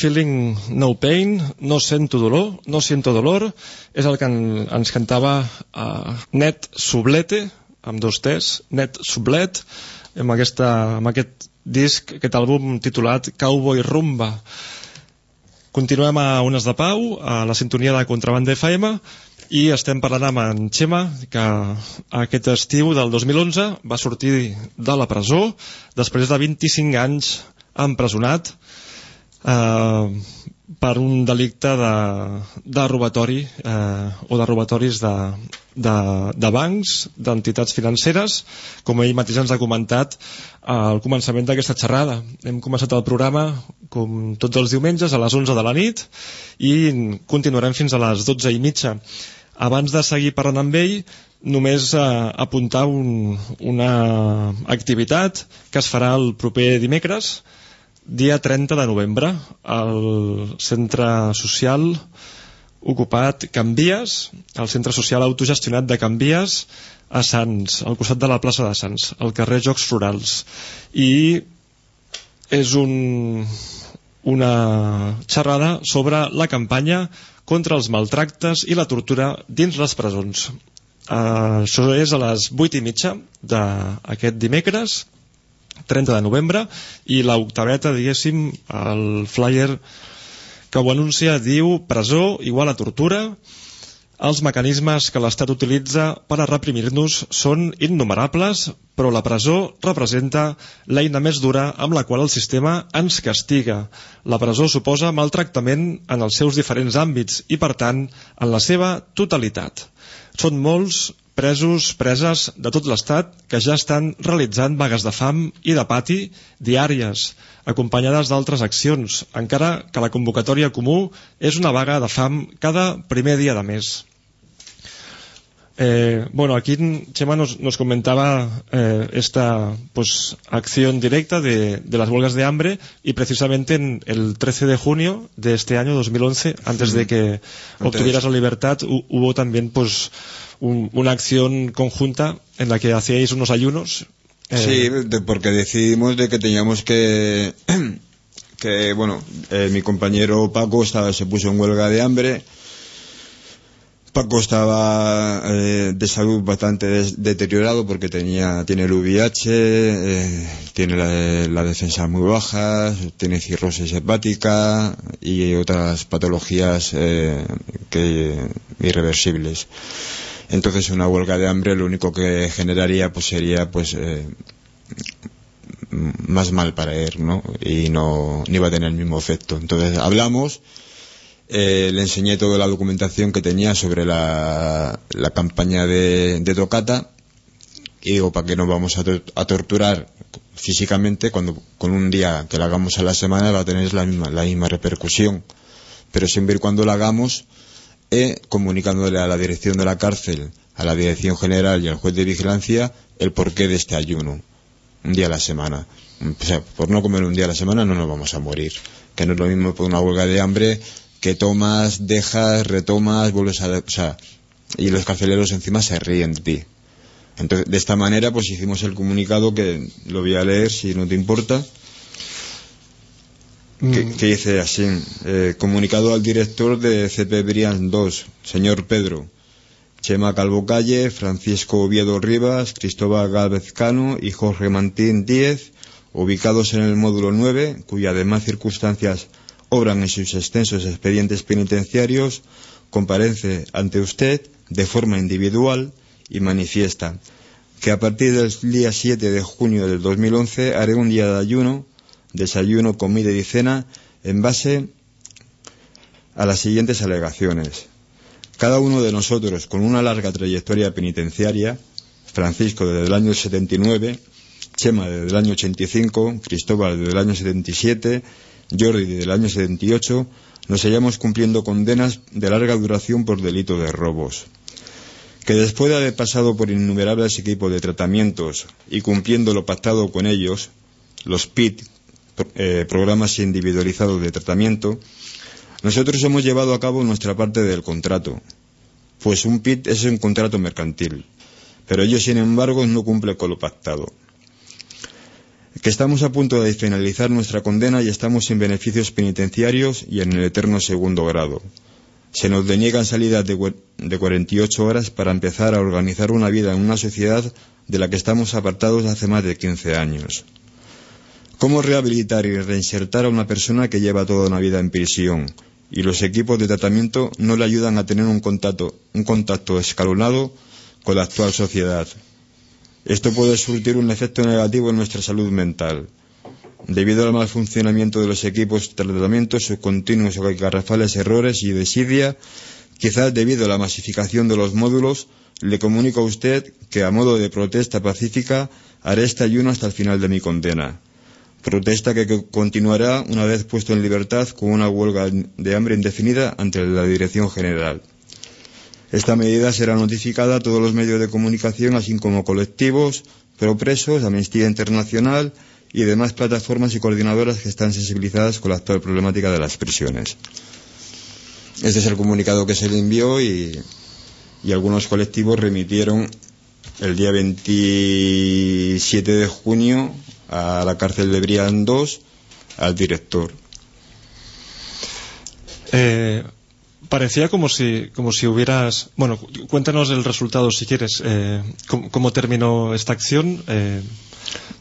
feeling no pain, no sento dolor, no siento dolor, és el que en, ens cantava uh, Net Sublete, amb dos T's, Net Sublet, amb, aquesta, amb aquest disc, aquest àlbum titulat Cowboy Rumba. Continuem a Ones de Pau, a la sintonia de Contrabanda FM, i estem parlant amb en Xema, que aquest estiu del 2011 va sortir de la presó després de 25 anys empresonat eh, per un delicte de, de robatori eh, o de robatoris de, de, de bancs, d'entitats financeres, com ell mateix ens ha comentat al començament d'aquesta xerrada. Hem començat el programa com tots els diumenges a les 11 de la nit i continuarem fins a les 12 i mitja. Abans de seguir parlant amb ell, només eh, apuntar un, una activitat que es farà el proper dimecres, dia 30 de novembre, al centre social ocupat Can Vies, el centre social autogestionat de Can Vies, a Sants, al costat de la plaça de Sants, al carrer Jocs Florals. I és un, una xerrada sobre la campanya contra els maltractes i la tortura dins les presons. Uh, això és a les 8 i mitja d'aquest dimecres, 30 de novembre, i l'octaveta, diguéssim, el flyer que ho anuncia diu presó igual a tortura, els mecanismes que l'Estat utilitza per a reprimir-nos són innumerables, però la presó representa l'eina més dura amb la qual el sistema ens castiga. La presó suposa maltractament en els seus diferents àmbits i, per tant, en la seva totalitat. Són molts presos, preses de tot l'Estat que ja estan realitzant vagues de fam i de pati diàries, acompanyades d'altres accions, encara que la convocatòria comú és una vaga de fam cada primer dia de mes. Eh, bueno, aquí Chema nos, nos comentaba eh, esta pues, acción directa de, de las huelgas de hambre y precisamente en el 13 de junio de este año 2011, antes de que obtuvieras la libertad, hu- hubo también pues un- una acción conjunta en la que hacíais unos ayunos. eh, Sí, porque decidimos de que teníamos que, [CLEARS THROAT] que bueno, eh, mi compañero Paco estaba, se puso en huelga de hambre. Paco estaba eh, de salud bastante des- deteriorado porque tenía, tiene el VIH, eh, tiene la, la defensa muy baja, tiene cirrosis hepática y otras patologías eh, que, irreversibles. Entonces una huelga de hambre lo único que generaría pues sería pues eh, más mal para él, ¿no? Y no, no iba a tener el mismo efecto. Entonces hablamos, eh, le enseñé toda la documentación que tenía sobre la, campaña de, de Tocata y digo, ¿para qué nos vamos a, a torturar físicamente cuando con un día que la hagamos a la semana va a tener la misma, la misma repercusión? Pero siempre y cuando la hagamos, eh, comunicándole a la dirección de la cárcel, a la dirección general y al juez de vigilancia el porqué de este ayuno. Un día a la semana. O sea, por no comer un día a la semana no nos vamos a morir. que no es lo mismo por una huelga de hambre que tomas, dejas, retomas, vuelves a... O sea, y los carceleros encima se ríen de ti. Entonces, de esta manera, pues hicimos el comunicado que lo voy a leer si no te importa. Que, Mm, que dice así, eh, comunicado al director de CP Brian 2, señor Pedro, Chema Calvo Calle, Francisco Oviedo Rivas, Cristóbal Gálvez Cano y Jorge Mantín Díez, ubicados en el módulo 9, cuyas demás circunstancias obran en sus extensos expedientes penitenciarios, comparece ante usted de forma individual y manifiesta que a partir del día 7 de junio del 2011 haré un día de ayuno, desayuno, comida y cena en base a las siguientes alegaciones. Cada uno de nosotros, con una larga trayectoria penitenciaria, Francisco desde el año 79, Chema desde el año 85, Cristóbal desde el año 77, Jordi desde el año 78, nos hallamos cumpliendo condenas de larga duración por delito de robos. Que después de haber pasado por innumerables equipos de tratamientos y cumpliendo lo pactado con ellos, los PIT, eh, programas individualizados de tratamiento, nosotros hemos llevado a cabo nuestra parte del contrato, pues un PIT es un contrato mercantil, pero ellos, sin embargo, no cumplen con lo pactado. Que estamos a punto de finalizar nuestra condena y estamos sin beneficios penitenciarios y en el eterno segundo grado. Se nos deniegan salidas de, de 48 horas para empezar a organizar una vida en una sociedad de la que estamos apartados hace más de 15 años. ¿Cómo rehabilitar y reinsertar a una persona que lleva toda una vida en prisión y los equipos de tratamiento no le ayudan a tener un contacto, un contacto escalonado con la actual sociedad? Esto puede surtir un efecto negativo en nuestra salud mental. Debido al mal funcionamiento de los equipos de tratamiento, sus continuos y garrafales errores y desidia, quizás debido a la masificación de los módulos, le comunico a usted que a modo de protesta pacífica haré este ayuno hasta el final de mi condena. Protesta que continuará una vez puesto en libertad con una huelga de hambre indefinida ante la Dirección General. Esta medida será notificada a todos los medios de comunicación, así como colectivos, propresos, Amnistía Internacional y demás plataformas y coordinadoras que están sensibilizadas con la actual problemática de las prisiones. Este es el comunicado que se le envió y, y algunos colectivos remitieron el día 27 de junio a la cárcel de Brian 2 al director. eh, parecía como si, como si hubieras... Bueno, cu- cuéntanos el resultado si quieres. Eh, ¿cómo, cómo terminó esta acción? Eh,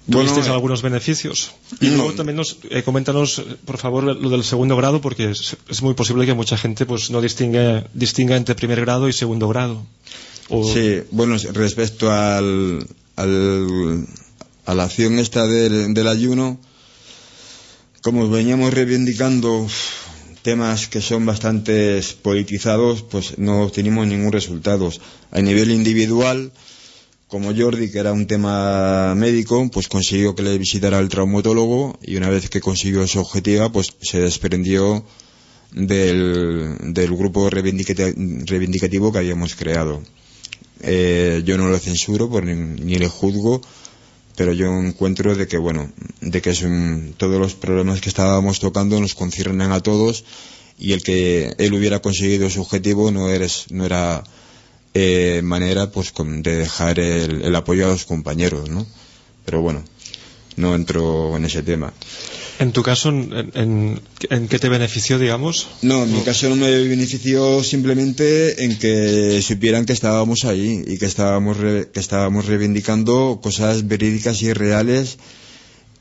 ¿Tuvisteis Bueno, eh, algunos beneficios? Y no. luego también nos, eh, coméntanos, por favor, lo del segundo grado, porque es, es muy posible que mucha gente pues no distingue, distinga entre primer grado y segundo grado. O- Sí, bueno, respecto al, al- a la acción esta del, del ayuno, como veníamos reivindicando temas que son bastante politizados, pues no obtenimos ningún resultado. A nivel individual, como Jordi, que era un tema médico, pues consiguió que le visitara el traumatólogo y una vez que consiguió su objetivo, pues se desprendió del, grupo reivindicati- reivindicativo que habíamos creado. Eh, yo no lo censuro por ni, ni le juzgo, pero yo encuentro de que bueno, de que todos los problemas que estábamos tocando nos conciernen a todos y el que él hubiera conseguido su objetivo no eres, no era eh, manera pues con- de dejar el, el apoyo a los compañeros, ¿no? Pero bueno, no entro en ese tema. En tu caso, ¿en, en, en qué te benefició, digamos? No, en mi caso no me benefició simplemente en que supieran que estábamos ahí y que estábamos, re- que estábamos reivindicando cosas verídicas y reales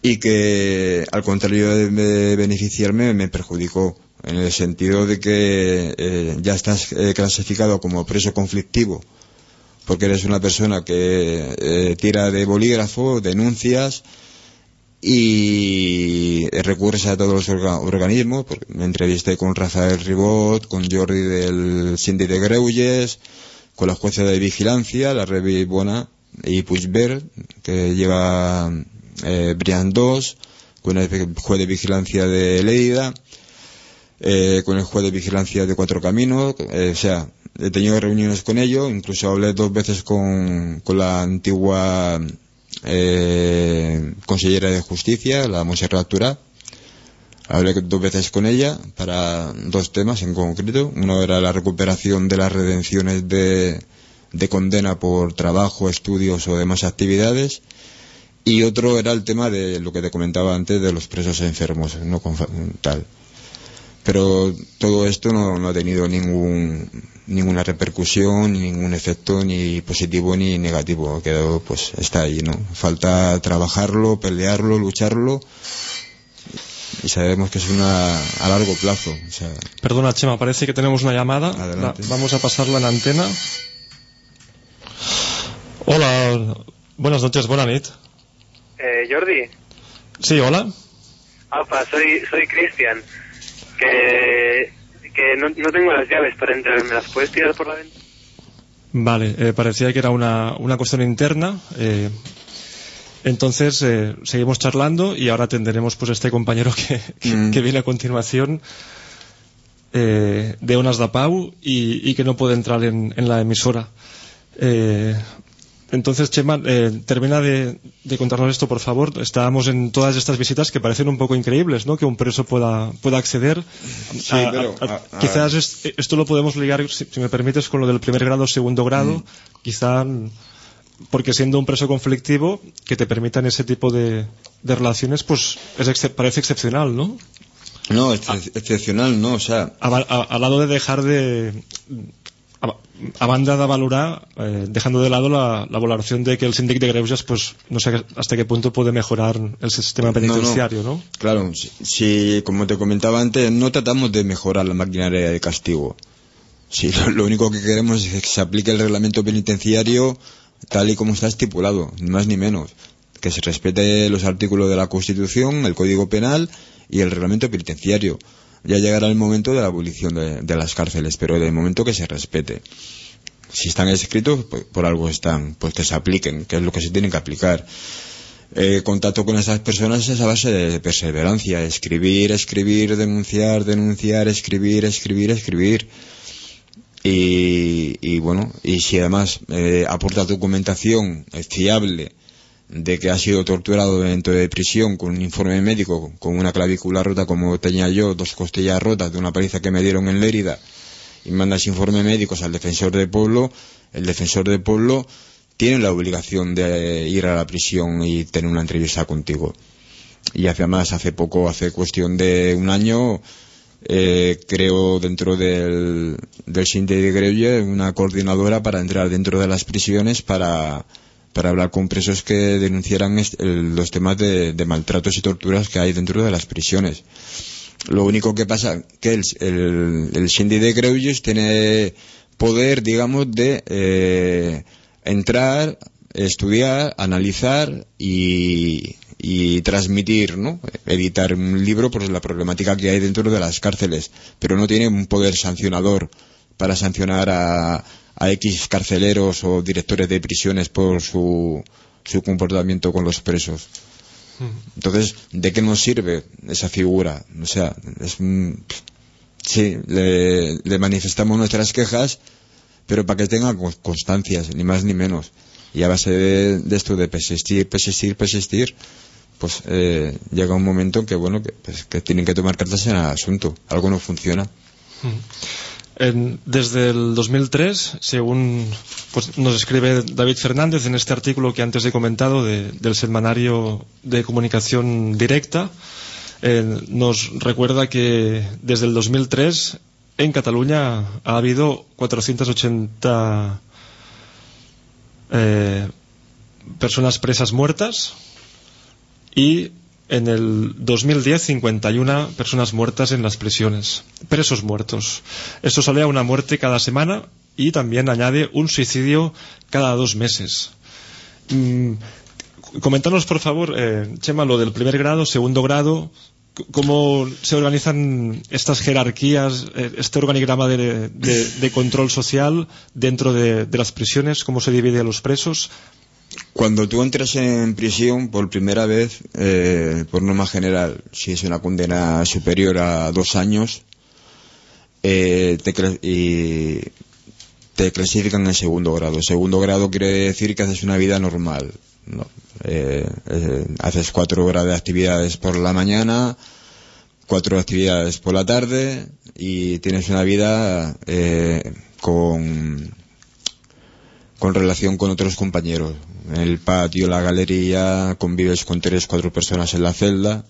y que al contrario de de beneficiarme me perjudicó en el sentido de que eh, ya estás eh, clasificado como preso conflictivo porque eres una persona que eh, tira de bolígrafo, denuncias y recurres a todos los orga- organismos. porque Me entrevisté con Rafael Ribot, con Jordi del Cindy de Greulles, con la jueza de vigilancia, la Revi Bona y Puigvert, que lleva eh, Brian 2, con el juez de vigilancia de Leida, eh, con el juez de vigilancia de Cuatro Caminos, eh, o sea, he tenido reuniones con ellos, incluso hablé dos veces con, con la antigua eh, consellera de justicia, la Montserrat Turá, Hablé dos veces con ella para dos temas en concreto. Uno era la recuperación de las redenciones de, de condena por trabajo, estudios o demás actividades. Y otro era el tema de lo que te comentaba antes de los presos enfermos, no tal. Pero todo esto no, no ha tenido ningún, ninguna repercusión, ningún efecto ni positivo ni negativo. Ha quedado, pues, está ahí, ¿no? Falta trabajarlo, pelearlo, lucharlo. Y sabemos que es una a largo plazo. O sea, Perdona, Chema, parece que tenemos una llamada. Adelante. La- vamos a pasarla en antena. Hola, buenas noches, buena nit. Eh, Jordi, Sí, hola. Alfa, soy, soy Cristian. Que, que no, no tengo las llaves para entrar. ¿Me las puedes tirar por la ventana? Vale, eh, parecía que era una, una cuestión interna. eh, entonces, eh, seguimos charlando y ahora tendremos pues este compañero que, que, Mm. que viene a continuación eh, de Onas da Pau y, y que no puede entrar en, en la emisora. Entonces, Chema, eh, termina de, de contarnos esto, por favor. Estábamos en todas estas visitas que parecen un poco increíbles, ¿no? Que un preso pueda, pueda acceder. Sí, a- pero, a- a- quizás es- esto lo podemos ligar, si, si me permites, con lo del primer grado, segundo grado. Mm. Quizá porque siendo un preso conflictivo que te permitan ese tipo de, de relaciones, pues es excep- parece excepcional, ¿no? no, excep- excepcional, no, o sea, al lado de dejar de a, a banda de valorar eh, dejando de lado la, la valoración de que el síndic de greuges pues no sé hasta qué punto puede mejorar el sistema penitenciario ¿no? Claro, si, si, como te comentaba antes, no tratamos de mejorar la maquinaria de castigo. Si lo, lo único que queremos es que se aplique el reglamento penitenciario tal y como está estipulado, ni más ni menos. Que se respete los artículos de la Constitución, el Código Penal y el reglamento penitenciario. Ya llegará el momento de la abolición de, las cárceles, pero de momento que se respete. Si están escritos, pues, por algo están, pues que se apliquen, que es lo que se tienen que aplicar eh, contacto con esas personas es a base de perseverancia, escribir, escribir, denunciar, denunciar, escribir, escribir, escribir. Y, y bueno, y si además eh, aporta documentación fiable de que ha sido torturado dentro de prisión con un informe médico, con una clavícula rota como tenía yo, dos costillas rotas de una paliza que me dieron en Lérida, y mandas informes médicos al defensor del pueblo, el defensor del pueblo tiene la obligación de ir a la prisión y tener una entrevista contigo. Y además hace poco, hace cuestión de un año, eh, creo dentro del, del de Greuge una coordinadora para entrar dentro de las prisiones para, para hablar con presos que denunciaran los temas de, maltratos y torturas que hay dentro de las prisiones. Lo único que pasa que el, el, de Greuges tiene poder, digamos, de eh, entrar, estudiar, analizar y, y transmitir, ¿no? Editar un libro por la problemática que hay dentro de las cárceles, pero no tiene un poder sancionador para sancionar a, a X carceleros o directores de prisiones por su, su comportamiento con los presos. Entonces, ¿de qué nos sirve esa figura? O sea, es un- sí, le, le manifestamos nuestras quejas, pero para que tenga cons- constancias, ni más ni menos. Y a base de, de esto de persistir, persistir, persistir, pues eh, llega un momento en que, bueno, que, pues, que tienen que tomar cartas en el asunto. Algo no funciona. Desde el 2003, según pues, nos escribe David Fernández en este artículo que antes he comentado de- del semanario de comunicación directa, eh, nos recuerda que desde el 2003 en Cataluña ha habido 480 eh, personas presas muertas y en el 2010 51 personas muertas en las prisiones, presos muertos. Esto sale a una muerte cada semana y también añade un suicidio cada dos meses. Mm, coméntanos, por favor, eh, Chema, lo del primer grado, segundo grado, cómo se organizan estas jerarquías, eh, este organigrama de control social dentro de, de las prisiones, cómo se divide a los presos. Cuando tú entras en prisión por primera vez, eh, por norma general, si es una condena superior a dos años, eh, te, y te clasifican en segundo grado. Segundo grado quiere decir que haces una vida normal. ¿no? Eh, eh, haces cuatro horas de actividades por la mañana, cuatro actividades por la tarde y tienes una vida eh, con relación con otros compañeros. El patio, la galería, convives con tres, cuatro personas en la celda.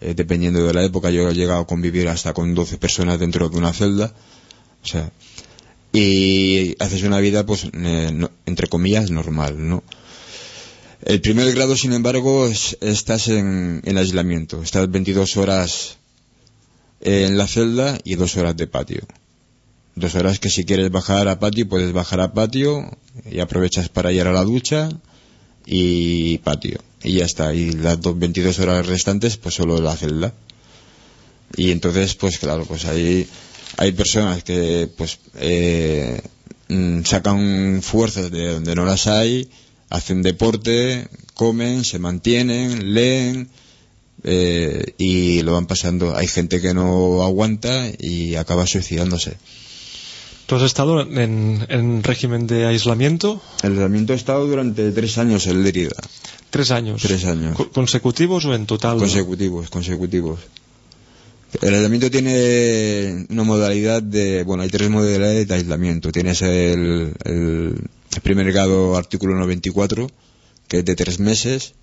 eh, dependiendo de la época, yo he llegado a convivir hasta con 12 personas dentro de una celda. O sea, y haces una vida, pues, entre comillas, normal, ¿no? El primer grado, sin embargo, es- estás en, en aislamiento. Estás 22 horas en la celda y dos horas de patio. Dos horas que si quieres bajar a patio, puedes bajar a patio y aprovechas para ir a la ducha y patio. Y ya está. Y las dos, 22 horas restantes, pues solo la celda. Y entonces, pues claro, pues ahí hay personas que pues eh, mm, sacan fuerzas de donde no las hay, hacen deporte, comen, se mantienen, leen eh, y lo van pasando. Hay gente que no aguanta y acaba suicidándose. ¿Tú has estado en, en régimen de aislamiento? El aislamiento ha estado durante tres años en Lérida. Tres años. Tres años. Co- ¿Consecutivos o en total? Consecutivos, consecutivos. El aislamiento tiene una modalidad de, bueno, hay tres modalidades de aislamiento. Tienes el, el, el primer grado artículo 94, que es de tres meses.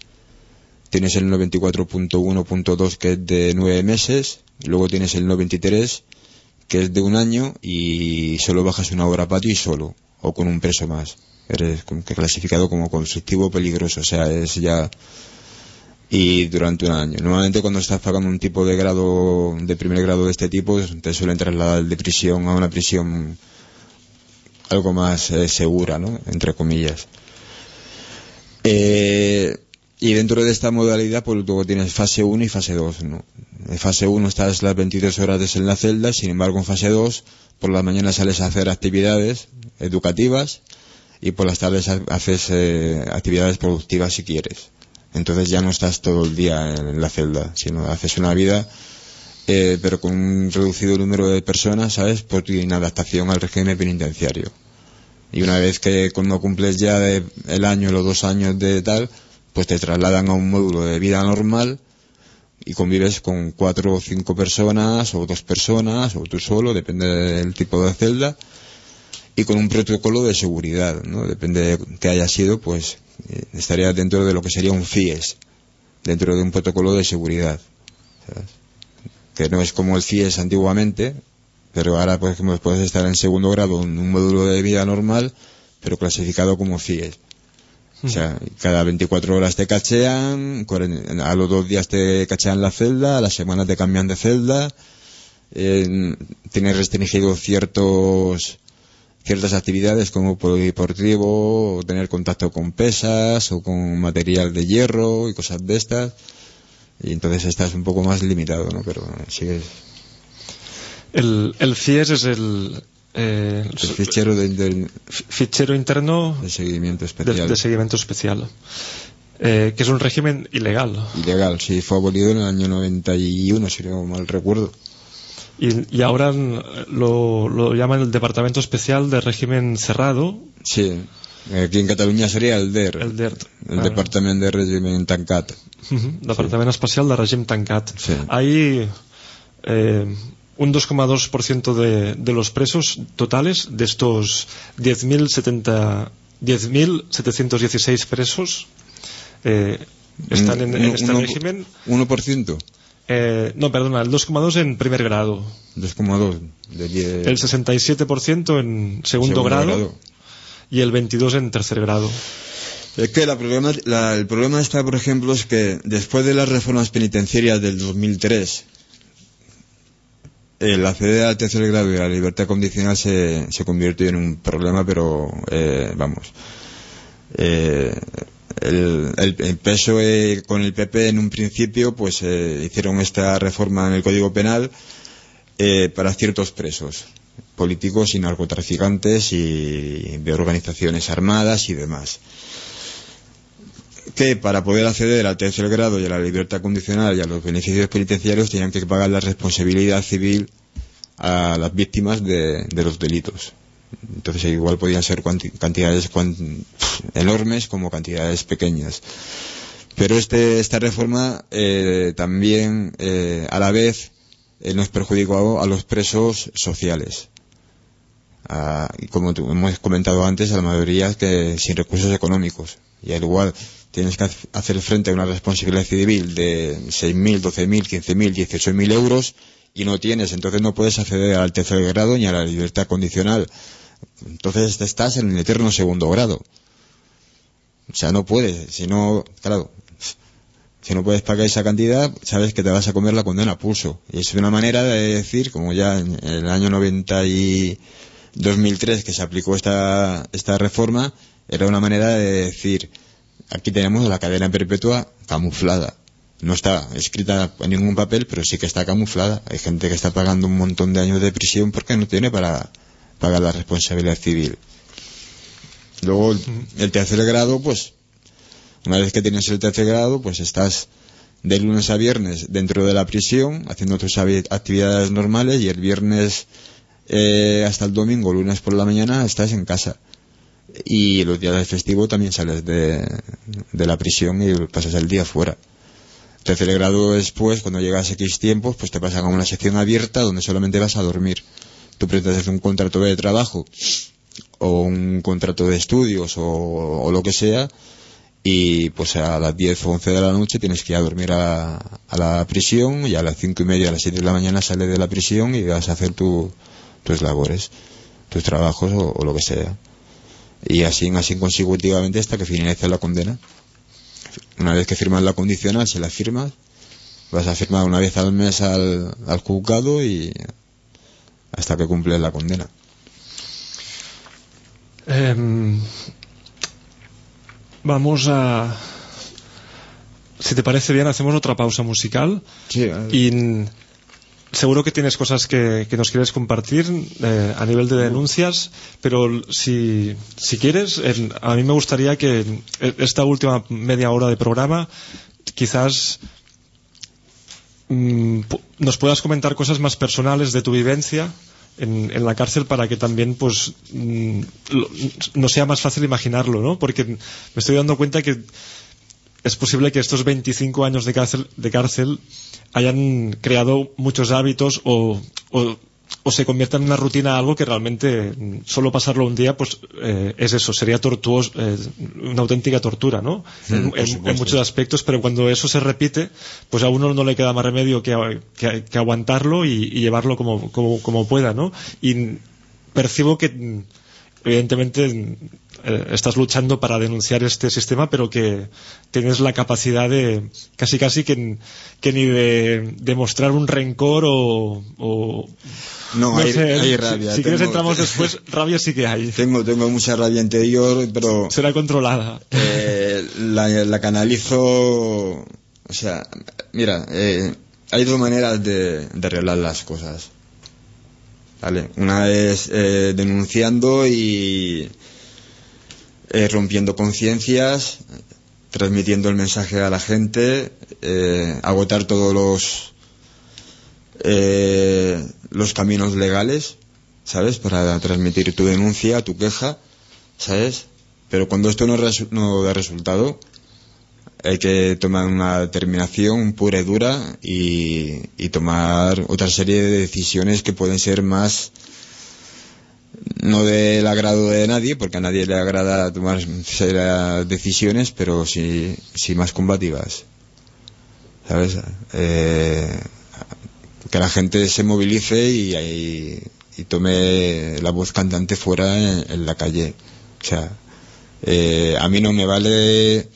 Tienes el 94.1.2, que es de nueve meses. Luego tienes el 93, que es de un año y solo bajas una hora a patio y solo, o con un preso más. Eres clasificado como conflictivo peligroso, o sea, es ya y durante un año. Normalmente cuando estás pagando un tipo de grado, de primer grado de este tipo, te suelen trasladar de prisión a una prisión algo más eh, segura, ¿no? Entre comillas. Eh, y dentro de esta modalidad, pues luego tienes fase 1 y fase 2, ¿no? En fase 1 estás las 22 horas en la celda, sin embargo en fase 2, por la mañana sales a hacer actividades educativas y por las tardes ha- haces eh, actividades productivas si quieres. Entonces ya no estás todo el día en la celda, sino haces una vida, eh, pero con un reducido número de personas, ¿sabes? Por tu inadaptación al régimen penitenciario. Y una vez que cuando cumples ya de- el año, los dos años de tal, pues te trasladan a un módulo de vida normal y convives con cuatro o cinco personas, o dos personas, o tú solo, depende del tipo de celda, y con un protocolo de seguridad, ¿no? Depende de que haya sido, pues eh, estaría dentro de lo que sería un FIES, dentro de un protocolo de seguridad, que no es como el FIES antiguamente, pero ahora, por ejemplo, puedes estar en segundo grado en un módulo de vida normal, pero clasificado como FIES. O sea, cada 24 horas te cachean, a los dos días te cachean la celda, a la semana te cambian de celda, eh, tienes restringidos ciertos ciertas actividades como polideportivo, o tener contacto con pesas o con material de hierro y cosas de estas. Y entonces estás un poco más limitado, ¿no? Pero sigues El, el FIES es el, eh, el fichero de, de- fi- fichero interno de seguimiento de, especial. de seguimiento especial, eh, que es un régimen ilegal. Ilegal, sí, fue abolido en el año 91, si no mal recuerdo. Y, y ahora lo, lo llaman el Departamento Especial de Régimen Cerrado, Sí, aquí en Cataluña sería el DER, el DERT. el Ah. Departamento de Régimen Tancat. Ujú, Departament Especial de Règim Tancat. Sí. Hay eh, un 2,2% de, de los presos totales, de estos 10.070 10.716 presos, eh, están en, este uno- régimen. 1%, Eh, no, perdona, el 2,2 en primer grado, 2,2 de 10. el 67% en segundo, grado, y el 22 en tercer grado. Es que la problema, la- el problema está, por ejemplo, es que después de las reformas penitenciarias del 2003, el acceder al tercer grado y a la libertad condicional se, se convirtió en un problema, pero eh, vamos. eh, el, el, el PSOE con el PP en un principio pues eh, hicieron esta reforma en el Código Penal eh, para ciertos presos políticos y narcotraficantes y de organizaciones armadas y demás que para poder acceder al tercer grado y a la libertad condicional y a los beneficios penitenciarios tenían que pagar la responsabilidad civil a las víctimas de, los delitos. Entonces igual podían ser cantidades enormes como cantidades pequeñas. Pero este, esta reforma eh, también eh, a la vez eh, nos perjudicó a los presos sociales. Ah, y como hemos comentado antes, a la mayoría que sin recursos económicos. Y al igual tienes que hacer frente a una responsabilidad civil de 6.000, 12.000, 15.000, 18.000 euros y no tienes, entonces no puedes acceder al tercer grado ni a la libertad condicional. Entonces estás en el eterno segundo grado. O sea, no puedes, si no, claro, si no puedes pagar esa cantidad, sabes que te vas a comer la condena a pulso. Y es una manera de decir, como ya en el año 90 y 2003 que se aplicó esta, esta reforma, era una manera de decir, aquí tenemos la cadena perpetua camuflada. No está escrita en ningún papel, pero sí que está camuflada. Hay gente que está pagando un montón de años de prisión porque no tiene para pagar la responsabilidad civil. Luego, el, tercer grado, pues, una vez que tienes el tercer grado, pues estás de lunes a viernes dentro de la prisión, haciendo tus actividades normales, y el viernes eh, hasta el domingo, lunes por la mañana, estás en casa. Y los días de festivo también sales de, de la prisión y pasas el día fuera. Tercer grado después, cuando llegas X tiempos, pues te pasan a una sección abierta donde solamente vas a dormir. Tú pretendes un contrato de trabajo o un contrato de estudios o, lo que sea y pues a las 10 o 11 de la noche tienes que ir a dormir a, a la prisión y a las 5 y media, a las 7 de la mañana sales de la prisión y vas a hacer tu- tus labores, tus trabajos o lo que sea. Y así, así consecutivamente hasta que finalice la condena. Una vez que firmas la condicional, se la firmas, vas a firmar una vez al mes al, al juzgado y hasta que cumples la condena. Em, vamos a... Si te parece bien, hacemos otra pausa musical y mm, seguro que tienes cosas que, nos quieres compartir eh, a nivel de denuncias, pero si, quieres, a mí me gustaría que esta última media hora de programa quizás mm, nos puedas comentar cosas más personales de tu vivencia en, en la cárcel para que también pues mm, lo- no sea más fácil imaginarlo, ¿no? Porque me estoy dando cuenta que es posible que estos 25 años de cárcel, de cárcel hayan creado muchos hábitos o, o, o se conviertan en una rutina algo que realmente mm, solo pasarlo un día pues eh, es eso, sería tortuoso, eh, una auténtica tortura, ¿no? Mm, en, en- muchos aspectos, pero cuando eso se repite, pues a uno no le queda más remedio que, que- que aguantarlo y, y llevarlo como, como, como pueda, ¿no? Y percibo que mm, evidentemente eh, estás luchando para denunciar este sistema, pero que tienes la capacidad de casi casi que, que ni de demostrar un rencor o, o- No, hay, sé, hay si- rabia. Si, quieres Tengo- entramos [LAUGHS] después, rabia sí que hay. Tengo, tengo mucha rabia interior, pero Será controlada. eh, la, la canalizo. O sea, mira, eh, hay dos maneras de, de arreglar las cosas. ¿Vale? Una es eh, denunciando y eh, rompiendo conciencias, transmitiendo el mensaje a la gente, eh, agotar todos los eh, los caminos legales, ¿sabes? Para transmitir tu denuncia, tu queja, ¿sabes? Pero cuando esto no, resu- no da resultado, hay que tomar una determinación pura y dura y, y tomar otra serie de decisiones que pueden ser más no del agrado de nadie, porque a nadie le agrada tomar serias decisiones, pero sí, sí más combativas. ¿Sabes? Eh, que la gente se movilice y, y- tome la voz cantante fuera en, la calle. O sea, eh, a mí no me vale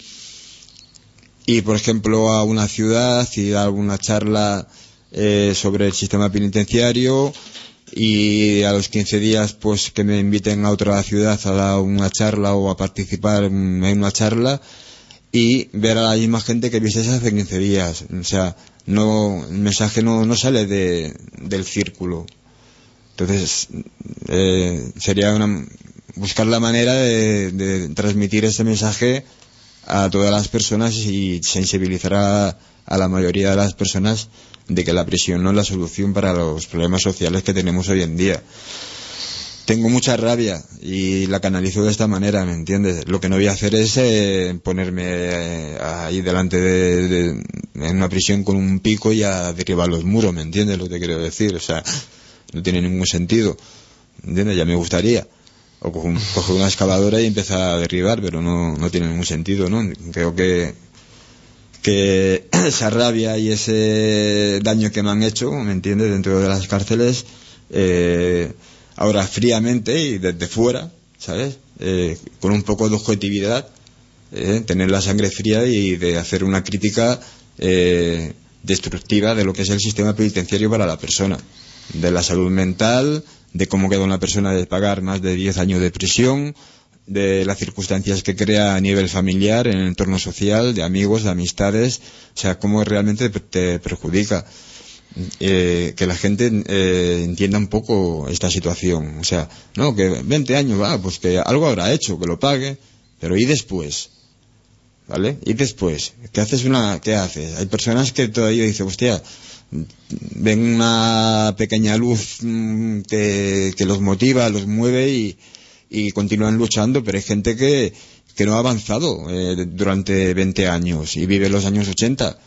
ir, por ejemplo, a una ciudad y dar alguna charla eh, sobre el sistema penitenciario y a los 15 días pues que me inviten a otra ciudad a dar una charla o a participar en una charla y ver a la misma gente que viste hace 15 días. O sea, no, el mensaje no, no sale de, del círculo. Entonces, eh, sería una, buscar la manera de, de transmitir ese mensaje a todas las personas y sensibilizar a, a la mayoría de las personas de que la prisión no es la solución para los problemas sociales que tenemos hoy en día. tengo mucha rabia y la canalizo de esta manera, ¿me entiendes? Lo que no voy a hacer es eh, ponerme eh, ahí delante de, en una prisión con un pico y a derribar los muros, ¿me entiendes lo que quiero decir? O sea, no tiene ningún sentido, ¿me entiendes? Ya me gustaría. O coger una excavadora y empezar a derribar, pero no, no tiene ningún sentido, ¿no? Creo que que [CLEARS THROAT] esa rabia y ese daño que me han hecho, ¿me entiendes?, dentro de las cárceles, eh, ahora fríamente y desde fuera, ¿sabes?, Eh, con un poco de objetividad, eh, tener la sangre fría y de hacer una crítica eh, destructiva de lo que es el sistema penitenciario para la persona, de la salud mental, de cómo queda una persona de pagar más de 10 años de prisión, de las circunstancias que crea a nivel familiar, en el entorno social, de amigos, de amistades, o sea, cómo realmente te- perjudica. Eh, que la gente eh, entienda un poco esta situación. O sea, no, que 20 años va, pues que algo habrá hecho, que lo pague, pero ¿y después? ¿Vale? ¿Y después? ¿Qué haces una, qué haces? Hay personas que todavía dicen, hostia, ven una pequeña luz mm, que, que los motiva, los mueve y, y continúan luchando, pero hay gente que, que no ha avanzado eh, durante 20 años y vive los años 80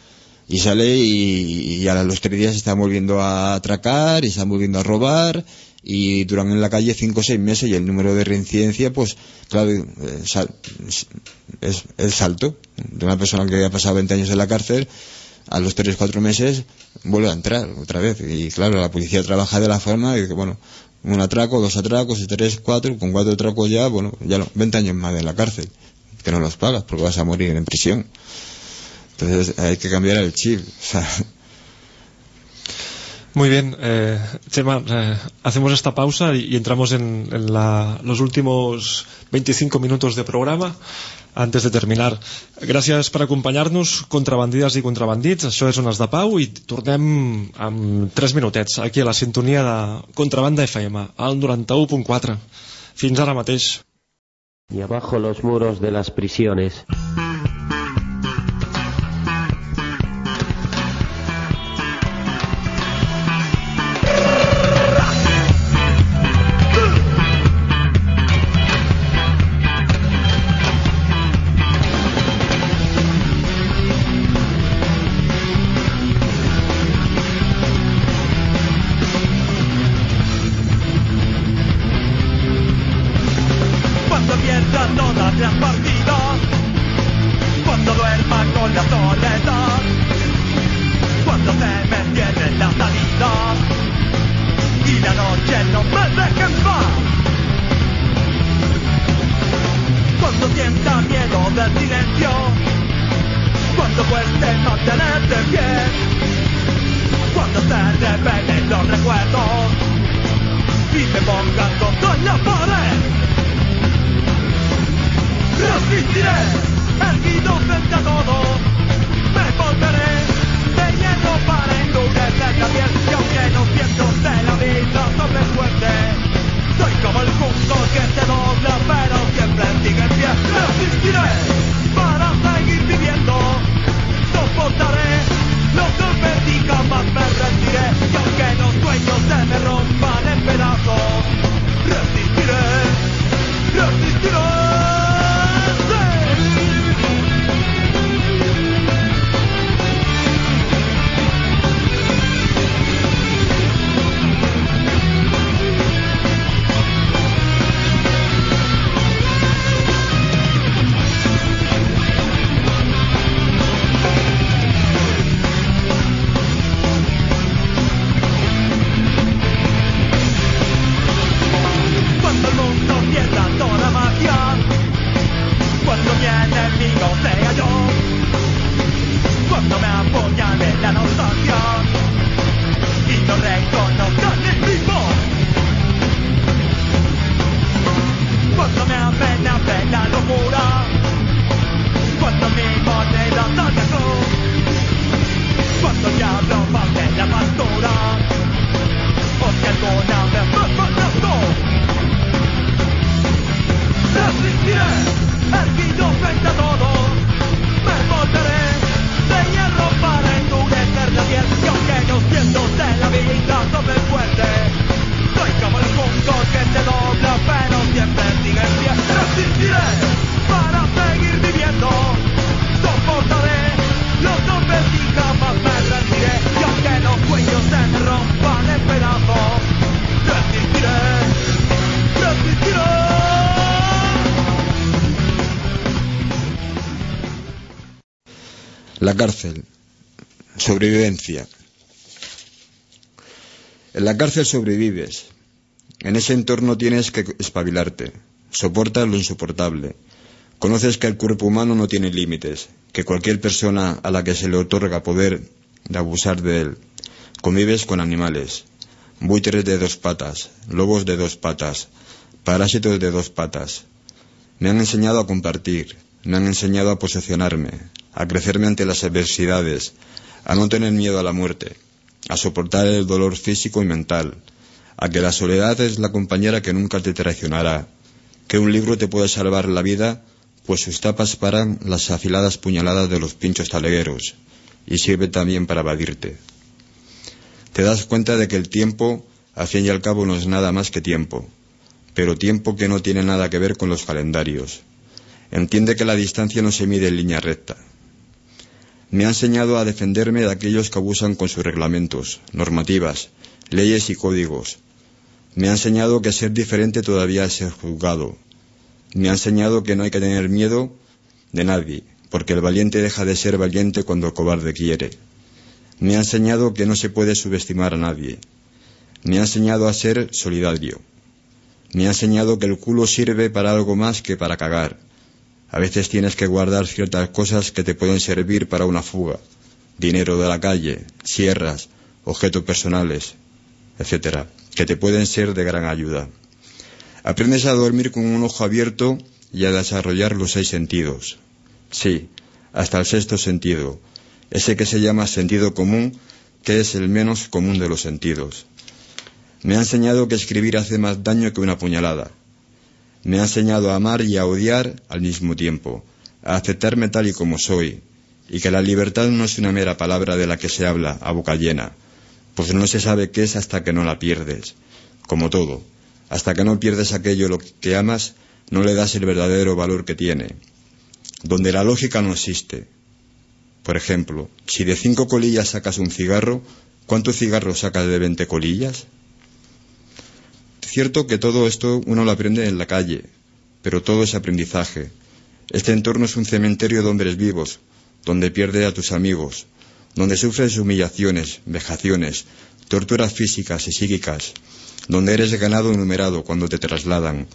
y sale y, y a los tres días se está volviendo a atracar y se está volviendo a robar y duran en la calle cinco o seis meses y el número de reincidencia pues claro eh, sal- es, es alto de una persona que ha pasado 20 años en la cárcel a los tres cuatro meses vuelve a entrar otra vez. Y claro la policía trabaja de la forma de que bueno un atraco dos atracos tres cuatro con cuatro atracos ya bueno ya no, 20 años más en la cárcel que no los pagas porque vas a morir en prisión entonces hay que cambiar el chip. O sea, Muy bien, eh, Chema, eh, hacemos esta pausa y, y entramos en, en la- los últimos 25 minutos de programa antes de terminar. Gràcies per acompanyar-nos, contrabandides i contrabandits. Això és Ones de Pau i tornem amb 3 minutets aquí a la sintonia de Contrabanda FM, al 91.4. Fins ara mateix. y abajo los muros de las prisiones. La cárcel. Sobrevivencia. En la cárcel sobrevives. En ese entorno tienes que espabilarte. Soportas lo insoportable. Conoces que el cuerpo humano no tiene límites, que cualquier persona a la que se le otorga poder de abusar de él. Convives con animales, buitres de dos patas, lobos de dos patas, parásitos de dos patas. Me han enseñado a compartir, me han enseñado a posesionarme, a crecerme ante las adversidades, a no tener miedo a la muerte, a soportar el dolor físico y mental, a que la soledad es la compañera que nunca te traicionará, que un libro te puede salvar la vida, pues sus tapas paran las afiladas puñaladas de los pinchos talegueros, y sirve también para evadirte. Te das cuenta de que el tiempo, al fin y al cabo, no es nada más que tiempo, pero tiempo que no tiene nada que ver con los calendarios. Entiende que la distancia no se mide en línea recta. Me ha enseñado a defenderme de aquellos que abusan con sus reglamentos, normativas, leyes y códigos. Me ha enseñado que ser diferente todavía es ser juzgado. Me ha enseñado que no hay que tener miedo de nadie, porque el valiente deja de ser valiente cuando el cobarde quiere. Me ha enseñado que no se puede subestimar a nadie. Me ha enseñado a ser solidario. Me ha enseñado que el culo sirve para algo más que para cagar. A veces tienes que guardar ciertas cosas que te pueden servir para una fuga. Dinero de la calle, sierras, objetos personales, etcétera, que te pueden ser de gran ayuda. Aprendes a dormir con un ojo abierto y a desarrollar los seis sentidos. Sí, hasta el sexto sentido, ese que se llama sentido común, que es el menos común de los sentidos. Me ha enseñado que escribir hace más daño que una puñalada. Me ha enseñado a amar y a odiar al mismo tiempo, a aceptarme tal y como soy, y que la libertad no es una mera palabra de la que se habla a boca llena, pues no se sabe qué es hasta que no la pierdes, como todo. Hasta que no pierdes aquello lo que amas, no le das el verdadero valor que tiene. Donde la lógica no existe. Por ejemplo, si de cinco colillas sacas un cigarro, ¿cuántos cigarros sacas de veinte colillas? Cierto que todo esto uno lo aprende en la calle, pero todo es aprendizaje. Este entorno es un cementerio de hombres vivos, donde pierdes a tus amigos, donde sufres humillaciones, vejaciones, torturas físicas y psíquicas, donde eres ganado enumerado cuando te trasladan,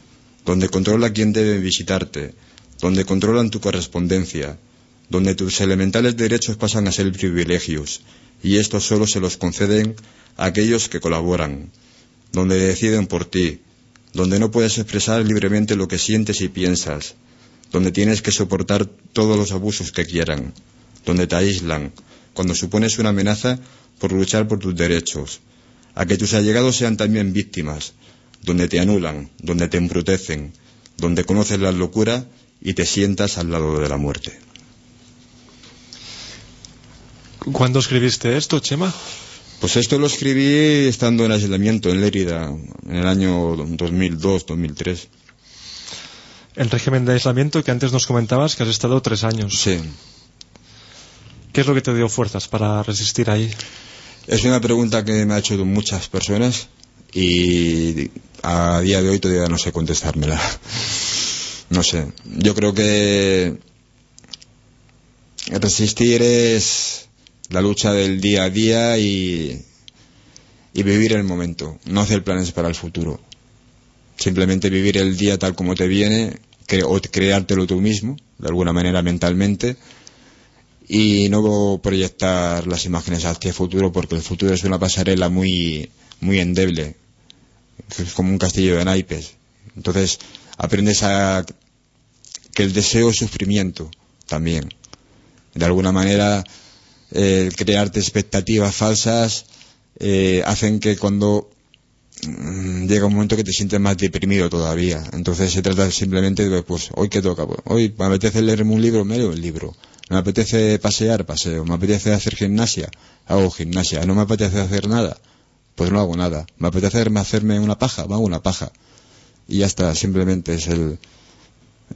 donde controla quién debe visitarte, donde controlan tu correspondencia, donde tus elementales derechos pasan a ser privilegios, y estos solo se los conceden a aquellos que colaboran, donde deciden por ti, donde no puedes expresar libremente lo que sientes y piensas, donde tienes que soportar todos los abusos que quieran, donde te aíslan, cuando supones una amenaza por luchar por tus derechos, a que tus allegados sean también víctimas, donde te anulan, donde te embrutecen, donde conoces la locura y te sientas al lado de la muerte. ¿Cuándo escribiste esto, Chema? Pues esto lo escribí estando en aislamiento en Lérida, en el año 2002-2003. El régimen de aislamiento que antes nos comentabas que has estado tres años. Sí. ¿Qué es lo que te dio fuerzas para resistir ahí? Es una pregunta que me ha hecho muchas personas y a día de hoy todavía no sé contestármela. [LAUGHS] No sé. Yo creo que resistir es la lucha del día a día y, vivir el momento, no hacer planes para el futuro. Simplemente vivir el día tal como te viene creártelo tú mismo, de alguna manera mentalmente, y no proyectar las imágenes hacia el futuro porque el futuro es una pasarela muy, muy endeble, es como un castillo de naipes. Entonces aprendes a que el deseo es sufrimiento también. De alguna manera, eh, crearte expectativas falsas eh, hacen que cuando mm, llega un momento que te sientes más deprimido todavía. Entonces se trata simplemente de, pues, hoy que toca, pues, hoy me apetece leerme un libro, me leo el libro. Me apetece pasear, paseo. Me apetece hacer gimnasia, hago gimnasia. No me apetece hacer nada, pues no hago nada. Me apetece hacerme una paja, me hago una paja. Y ya está, simplemente es el,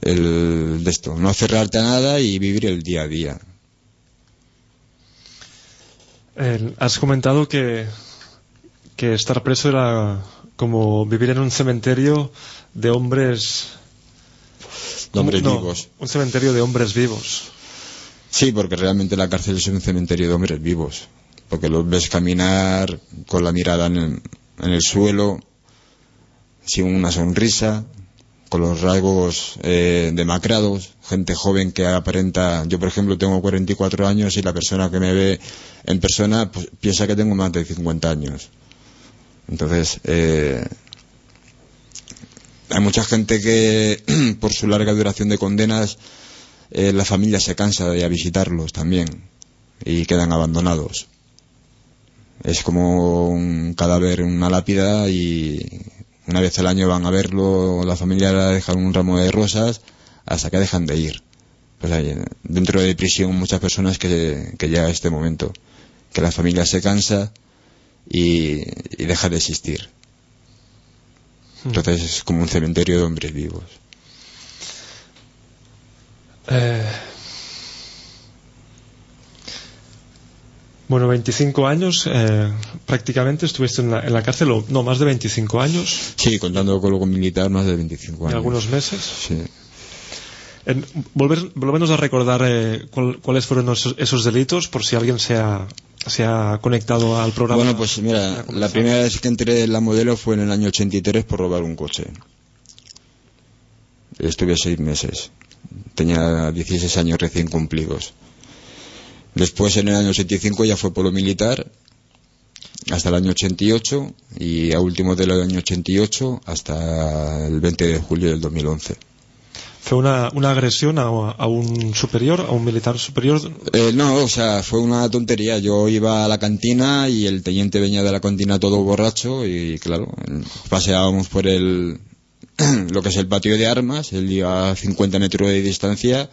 el de esto, no cerrarte a nada y vivir el día a día. Eh, has comentado que, que estar preso era como vivir en un cementerio de hombres... De hombres no, vivos. Un cementerio de hombres vivos. Sí, porque realmente la cárcel es un cementerio de hombres vivos. Porque los ves caminar con la mirada en el, en el suelo, sin una sonrisa, con los rasgos eh, demacrados, gente joven que aparenta. Yo, por ejemplo, tengo 44 años y la persona que me ve en persona pues, piensa que tengo más de 50 años. Entonces, eh, hay mucha gente que, [CLEARS THROAT] por su larga duración de condenas, eh, la familia se cansa de ir a visitarlos también y quedan abandonados. Es como un cadáver en una lápida y una vez al año van a verlo, la familia le dejan un ramo de rosas hasta que dejan de ir. Pues hay, dentro de prisión muchas personas que, que llega este momento, que la familia se cansa y, y deja de existir. Entonces es como un cementerio de hombres vivos. Eh, Bueno, 25 años, eh, prácticamente estuviste en la, en la cárcel, o no, más de 25 años, Sí, contando con lo militar, más de 25 y años. algunos meses. Sí. Volver, volvernos a recordar eh, cuál- cuáles fueron esos, esos delitos, por si alguien se ha, se ha conectado al programa. Bueno, pues mira, la primera vez que entré en la modelo fue en el año 83 por robar un coche. Estuve seis meses. Tenía 16 años recién cumplidos. Después, en el año 85, ya fue por lo militar, hasta el año 88, y a último del año 88 hasta el 20 de julio del 2011. Fue una, una agresión a, a un superior, a un militar superior. Eh, no, o sea, fue una tontería. Yo iba a la cantina y el teniente venía de la cantina todo borracho y claro, paseábamos por el [CLEARS THROAT] lo que es el patio de armas, él iba a 50 metros de distancia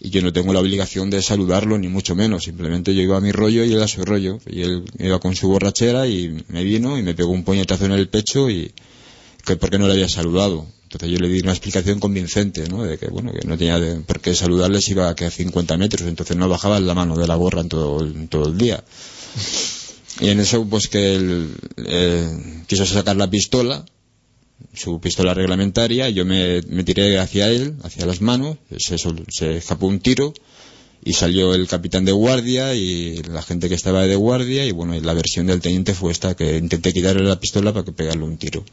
y yo no tengo la obligación de saludarlo ni mucho menos, simplemente yo iba a mi rollo y él a su rollo y él iba con su borrachera y me vino y me pegó un puñetazo en el pecho y que por qué no le había saludado. Entonces yo le di una explicación convincente, ¿no? De que, bueno, que no tenía de- por qué saludarles iba a que a 50 metros, entonces no bajaba la mano de la gorra en todo, el- todo el día. Y en eso, pues que él eh, quiso sacar la pistola, su pistola reglamentaria, yo me, me tiré hacia él, hacia las manos, se, se escapó un tiro, y salió el capitán de guardia y la gente que estaba de guardia, y bueno, y la versión del teniente fue esta, que intenté quitarle la pistola para que pegarle un tiro.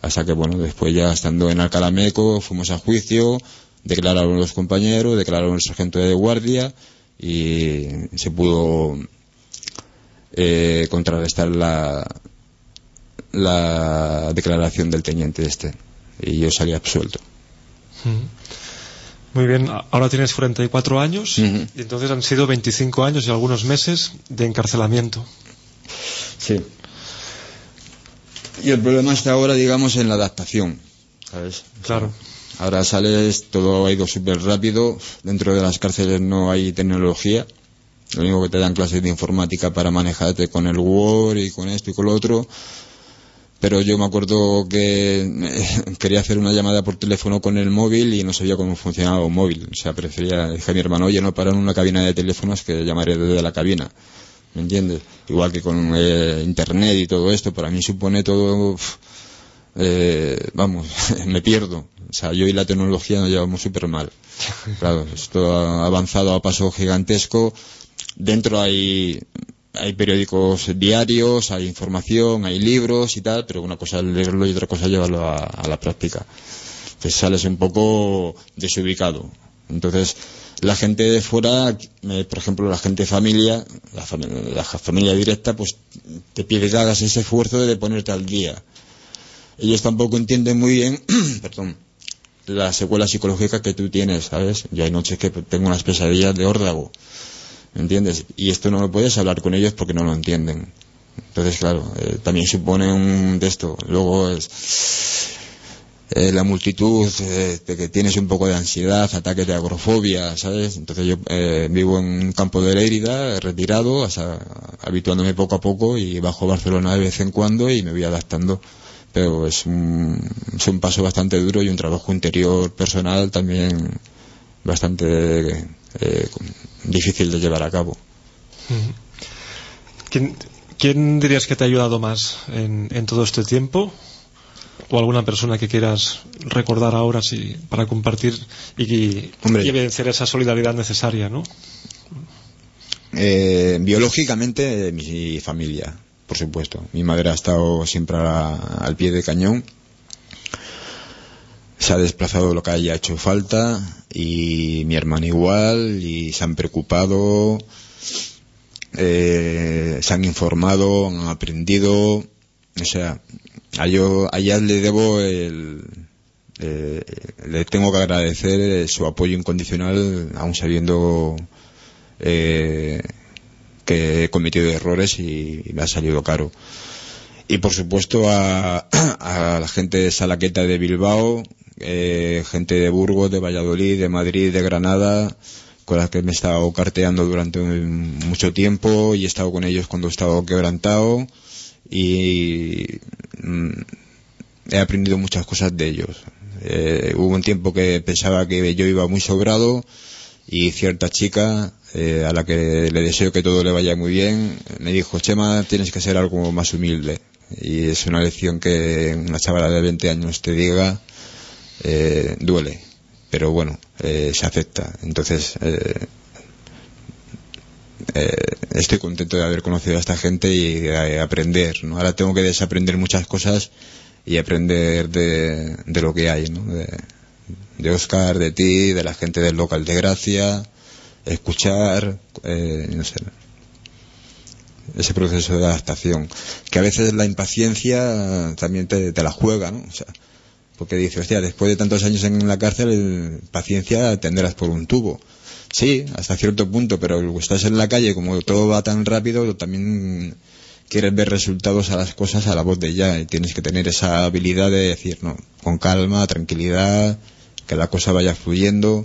Hasta que bueno después ya estando en Alcalameco fuimos a juicio declararon los compañeros declararon el sargento de guardia y se pudo eh, contrarrestar la la declaración del teniente este y yo salí absuelto Muy bien, ahora tienes 44 años Ujú. y entonces han sido 25 años y algunos meses de encarcelamiento. sí y el problema está ahora digamos en la adaptación ¿sabes? Claro. Ahora sales, todo ha ido súper rápido. Dentro de las cárceles no hay tecnología. Lo único que te dan clases de informática para manejarte con el Word y con esto y con lo otro. Pero yo me acuerdo que eh, [LAUGHS] quería hacer una llamada por teléfono con el móvil y no sabía cómo funcionaba un móvil. O sea, prefería, dije a mi hermano, oye, no para en una cabina de teléfonos que llamaré desde la cabina. ¿Me entiendes? Igual que con eh, internet y todo esto, para mí supone todo, uf, eh, vamos, [LAUGHS] me pierdo. O sea, yo y la tecnología nos llevamos súper mal. [LAUGHS] Claro, esto ha avanzado a paso gigantesco. Dentro hay, hay periódicos diarios, hay información, hay libros y tal, pero una cosa es leerlo y otra cosa es llevarlo a, la práctica. Entonces sales un poco desubicado. Entonces, la gente de fuera, eh, por ejemplo, la gente de familia, la, fami- la familia directa, pues te pide que hagas ese esfuerzo de ponerte al día ellos tampoco entienden muy bien, [CLEARS THROAT] perdón, la secuela psicológica que tú tienes, ¿sabes? Yo hay noches que tengo unas pesadillas de órdago, ¿me entiendes? Y esto no lo puedes hablar con ellos porque no lo entienden. Entonces, claro, eh, también supone un de esto. Luego es eh, la multitud, eh, de que tienes un poco de ansiedad, ataques de agrofobia, ¿sabes? Entonces yo eh, vivo en un campo de Lérida, retirado, habituándome poco a poco y bajo Barcelona de vez en cuando y me voy adaptando. Pero es un, es un paso bastante duro y un trabajo interior personal también bastante eh, difícil de llevar a cabo. ¿Quién, quién dirías que te ha ayudado más en, en todo este tiempo? o alguna persona que quieras recordar ahora sí, para compartir y, Hombre. y evidenciar esa solidaridad necesaria, ¿no? Eh, biológicamente, mi familia, por supuesto. Mi madre ha estado siempre a- al pie de cañón. Se ha desplazado lo que haya hecho falta y mi hermana igual y se han preocupado, eh, se han informado, han aprendido. O sea, a, yo, a ellas le debo el, eh, le tengo que agradecer eh, su apoyo incondicional, aún sabiendo eh, que he cometido errores y, y me ha salido caro. Y por supuesto a, a la gente de Salaqueta de Bilbao, eh, gente de Burgos, de Valladolid, de Madrid, de Granada, con las que me he estado carteando durante un- mucho tiempo y he estado con ellos cuando he estado quebrantado y mm, he aprendido muchas cosas de ellos. Eh, hubo un tiempo que pensaba que yo iba muy sobrado y cierta chica eh, a la que le deseo que todo le vaya muy bien me dijo Chema tienes que ser algo más humilde y es una lección que una chavala de 20 años te diga eh, duele pero bueno eh, se acepta entonces eh, eh, estoy contento de haber conocido a esta gente y de aprender ¿no? ahora tengo que desaprender muchas cosas y aprender de, lo que hay ¿no? de, Oscar, de ti, de la gente del local de Gracia, escuchar, eh, no sé, ese proceso de adaptación. Que a veces la impaciencia también te, te la juega, ¿no? Porque dice, hostia, después de tantos años en la cárcel, paciencia tendrás por un tubo. Sí, hasta cierto punto, pero estás en la calle, como todo va tan rápido, también quieres ver resultados a las cosas a la voz de ya y tienes que tener esa habilidad de decir, no, con calma, tranquilidad, que la cosa vaya fluyendo.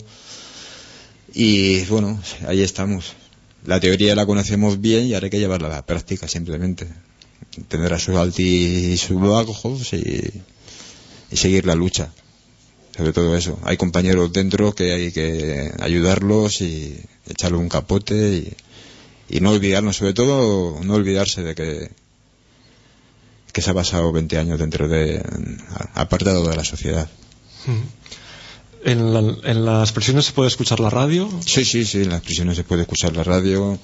Y bueno, ahí estamos. La teoría la conocemos bien y ahora hay que llevarla a la práctica simplemente. Tendrá sus alti y sus bajos y, y seguir la lucha. Sobre todo eso. Hay compañeros dentro que hay que ayudarlos y echarle un capote y, y no olvidarnos, sobre todo no olvidarse de que, que se ha pasado 20 años dentro de, apartado de la sociedad. En, la- en las prisiones se puede escuchar la radio. Sí, sí, sí, en las prisiones se puede escuchar la radio,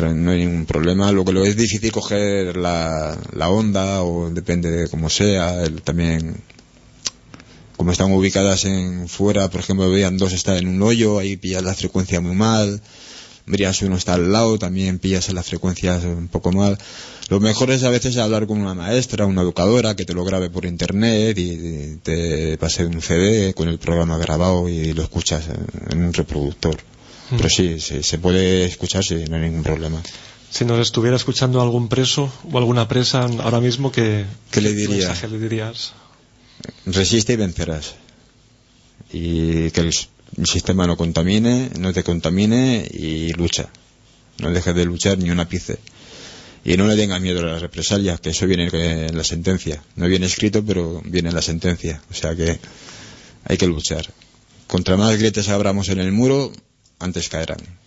no hay ningún problema. Lo que lo es difícil coger la, la onda, o depende de cómo sea, el- también, como están ubicadas en fuera, por ejemplo, veían dos está en un hoyo, ahí pillas la frecuencia muy mal. Brias uno está al lado, también pillas las frecuencias un poco mal. Lo mejor es a veces hablar con una maestra, una educadora, que te lo grabe por internet y, te pase un CD con el programa grabado y lo escuchas en, un reproductor. Pero sí, sí, se puede escuchar, sí, no hay ningún problema. Si nos estuviera escuchando algún preso o alguna presa ahora mismo, ¿qué, ¿Qué le qué le dirías? Resiste y vencerás. Y que el, sistema no contamine, no te contamine y lucha. No dejes de luchar ni un ápice. Y no le tengas miedo a las represalias, que eso viene en la sentencia. No viene escrito, pero viene en la sentencia. O sea que hay que luchar. Contra más grietas abramos en el muro, antes caerán.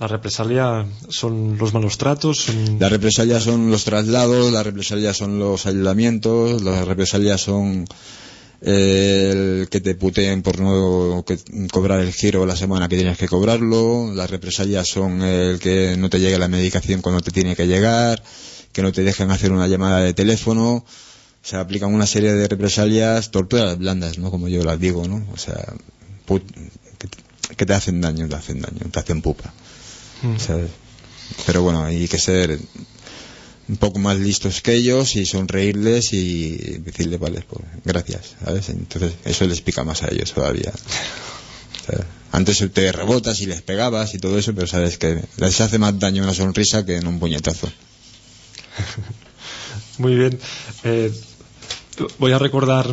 La represalia son los malos tratos, son... Las represalias son los traslados, las represalias son los aislamientos, las represalias son eh, el que te puteen por no cobrar el giro la semana que tienes que cobrarlo, las represalias son el que no te llegue la medicación cuando te tiene que llegar, que no te dejen hacer una llamada de teléfono, se aplican una serie de represalias, torturas blandas, ¿no? Como yo las digo, ¿no? O sea, put- que te hacen daño, te hacen daño, te hacen pupa. Mm. ¿sabes? Pero bueno, hay que ser un poco más listos que ellos y sonreírles y decirles, vale, pues gracias, ¿sabes? Entonces eso les pica más a ellos todavía. ¿sabes? Antes te rebotas y les pegabas y todo eso, pero sabes que les hace más daño una sonrisa que en un puñetazo. [LAUGHS] Muy bien. Eh, voy a recordar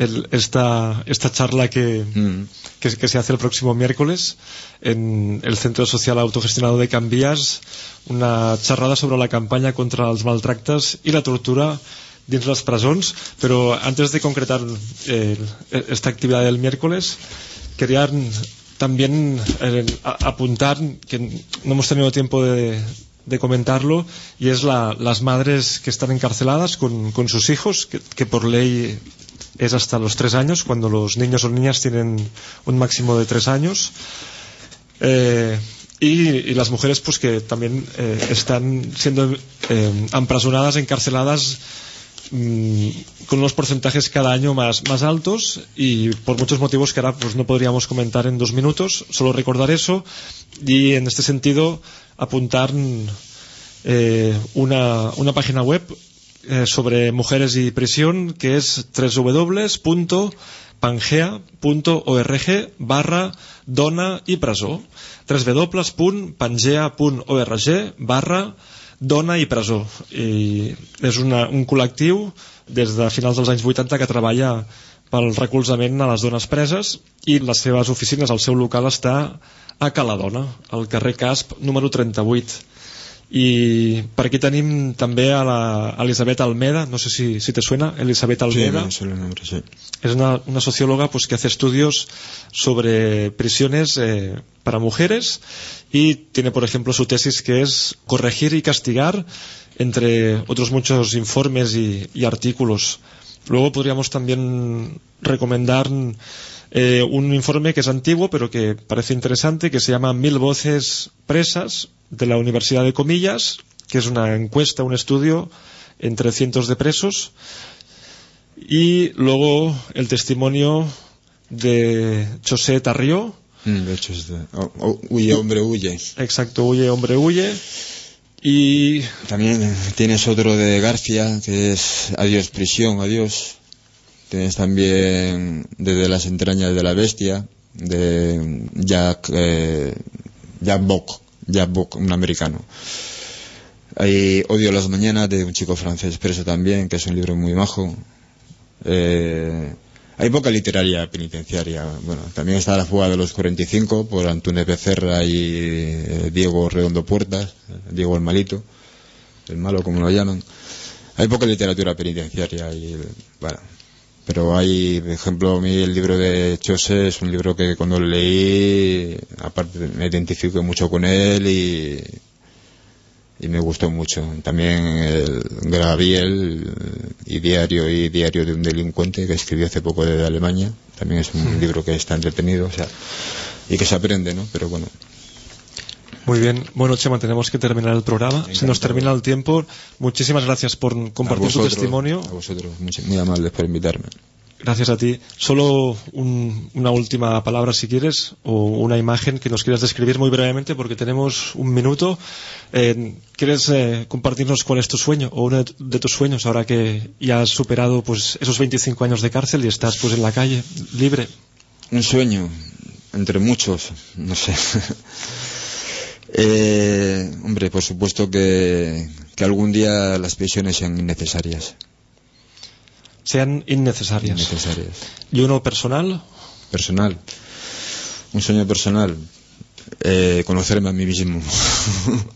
el- esta, esta charla que, Mm. que, que se hace el próximo miércoles en el Centro Social Autogestionado de Canvies, una xerrada sobre la campanya contra els maltractes i la tortura dins les presons, però antes de concretar eh, esta actividad del miércoles, quería también eh, apuntar que no hemos tenido tiempo de, de comentarlo y es la- las madres que están encarceladas con, con sus hijos, que, que por ley es hasta los tres años, cuando los niños o niñas tienen un máximo de tres años. Eh, y, las mujeres pues que también eh, están siendo eh, empresonadas, encarceladas mm, con unos porcentajes cada año más, más altos y por muchos motivos que ahora pues, no podríamos comentar en dos minutos, solo recordar eso y en este sentido apuntar eh, una, una página web eh, sobre mujeres y prisión que es www.pangea.org barra dona i presó www.pangea.org barra dona i presó i és una, un col·lectiu des de finals dels anys 80 que treballa pel recolzament a les dones preses i les seves oficines, el seu local està a Caladona, al carrer Casp número 38 i per aquí tenim també a la Elisabet Almeda, no sé si, si te suena, Elisabet Sí, Almeda. me suena el nombre, sí. Es una, una socióloga pues, que hace estudios sobre prisiones eh, para mujeres y tiene, por ejemplo, su tesis que es corregir y castigar, entre otros muchos informes y, y artículos. Luego podríamos también recomendar eh, un informe que es antiguo pero que parece interesante, que se llama Mil voces presas de la Universidad de Comillas, que es una encuesta, un estudio entre cientos de presos y luego el testimonio de José Tarrió, Mm, de hecho, de- oh, oh, huye, hombre, huye. exacto, huye, hombre, huye, y También tienes otro de García, que es Adiós, prisión, adiós. Tienes también Desde las entrañas de la bestia, de Jack, eh, Jack Bock, Jack Bock, un americano. Hay Odio las mañanas, de un chico francés preso también, que es un libro muy majo. Eh, hay poca literaria penitenciaria. Bueno, también está La fuga de los 45 por Antunes Becerra y eh, Diego Redondo Puertas, Diego el malito, el malo como lo llaman. Hay poca literatura penitenciaria y bueno, pero hay, por ejemplo, a mí el libro de Chose es un libro que cuando lo leí, aparte me identifico mucho con él y, y me gustó mucho. También el Graviel y Diario y Diario de un delincuente que escribió hace poco desde Alemania. También es un libro que está entretenido, o sea, y que se aprende, ¿no? Pero bueno, muy bien. Bueno, Chema, tenemos que terminar el programa. Se nos termina el tiempo. Muchísimas gracias por compartir tu vosotros- testimonio. A vosotros, muy amables por invitarme. Gracias a ti. Solo un- una última palabra, si quieres, o una imagen que nos quieras describir muy brevemente, porque tenemos un minuto. Eh, ¿Quieres eh, compartirnos cuál es tu sueño o uno de, de tus sueños ahora que ya has superado pues esos 25 años de cárcel y estás pues en la calle, libre? Un sueño, entre muchos, no sé. [LAUGHS] Eh, hombre, por supuesto que, que algún día las prisiones sean innecesarias. Sean innecesarias. Innecesarias. ¿Y uno personal? Personal. Un sueño personal. Eh, conocerme a mí mismo.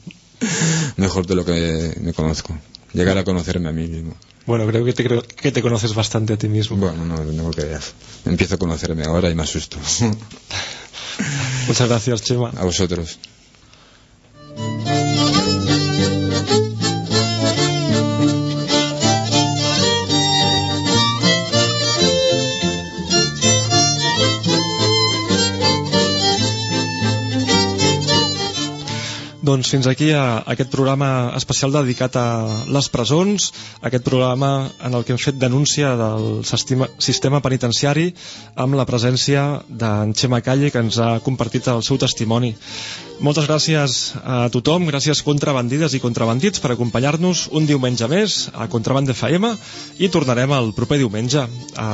[LAUGHS] Mejor de lo que me conozco. Llegar a conocerme a mí mismo. Bueno, creo que te, creo que te conoces bastante a ti mismo. Bueno, no tengo que Empiezo a conocerme ahora y me asusto. [LAUGHS] Muchas gracias, Chema. a vosotros. Doncs fins aquí a, aquest programa especial dedicat a les presons, aquest programa en el que hem fet denúncia del sistema, penitenciari amb la presència d'en Xema Calle que ens ha compartit el seu testimoni. Moltes gràcies a tothom, gràcies contrabandides i contrabandits per acompanyar-nos un diumenge més a Contraband FM i tornarem el proper diumenge a,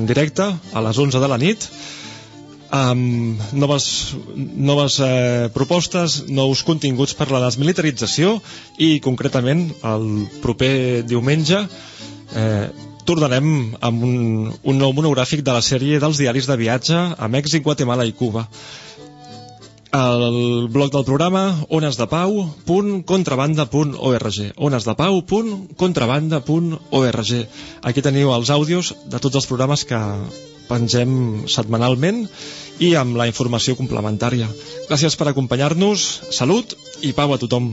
en directe a les 11 de la nit amb noves, noves eh, propostes, nous continguts per la desmilitarització i concretament el proper diumenge eh, tornarem amb un, un nou monogràfic de la sèrie dels diaris de viatge a Mèxic, Guatemala i Cuba. el blog del programa onesdepau.contrabanda.org onesdepau.contrabanda.org Aquí teniu els àudios de tots els programes que pengem setmanalment i amb la informació complementària. Gràcies per acompanyar-nos, salut i pau a tothom.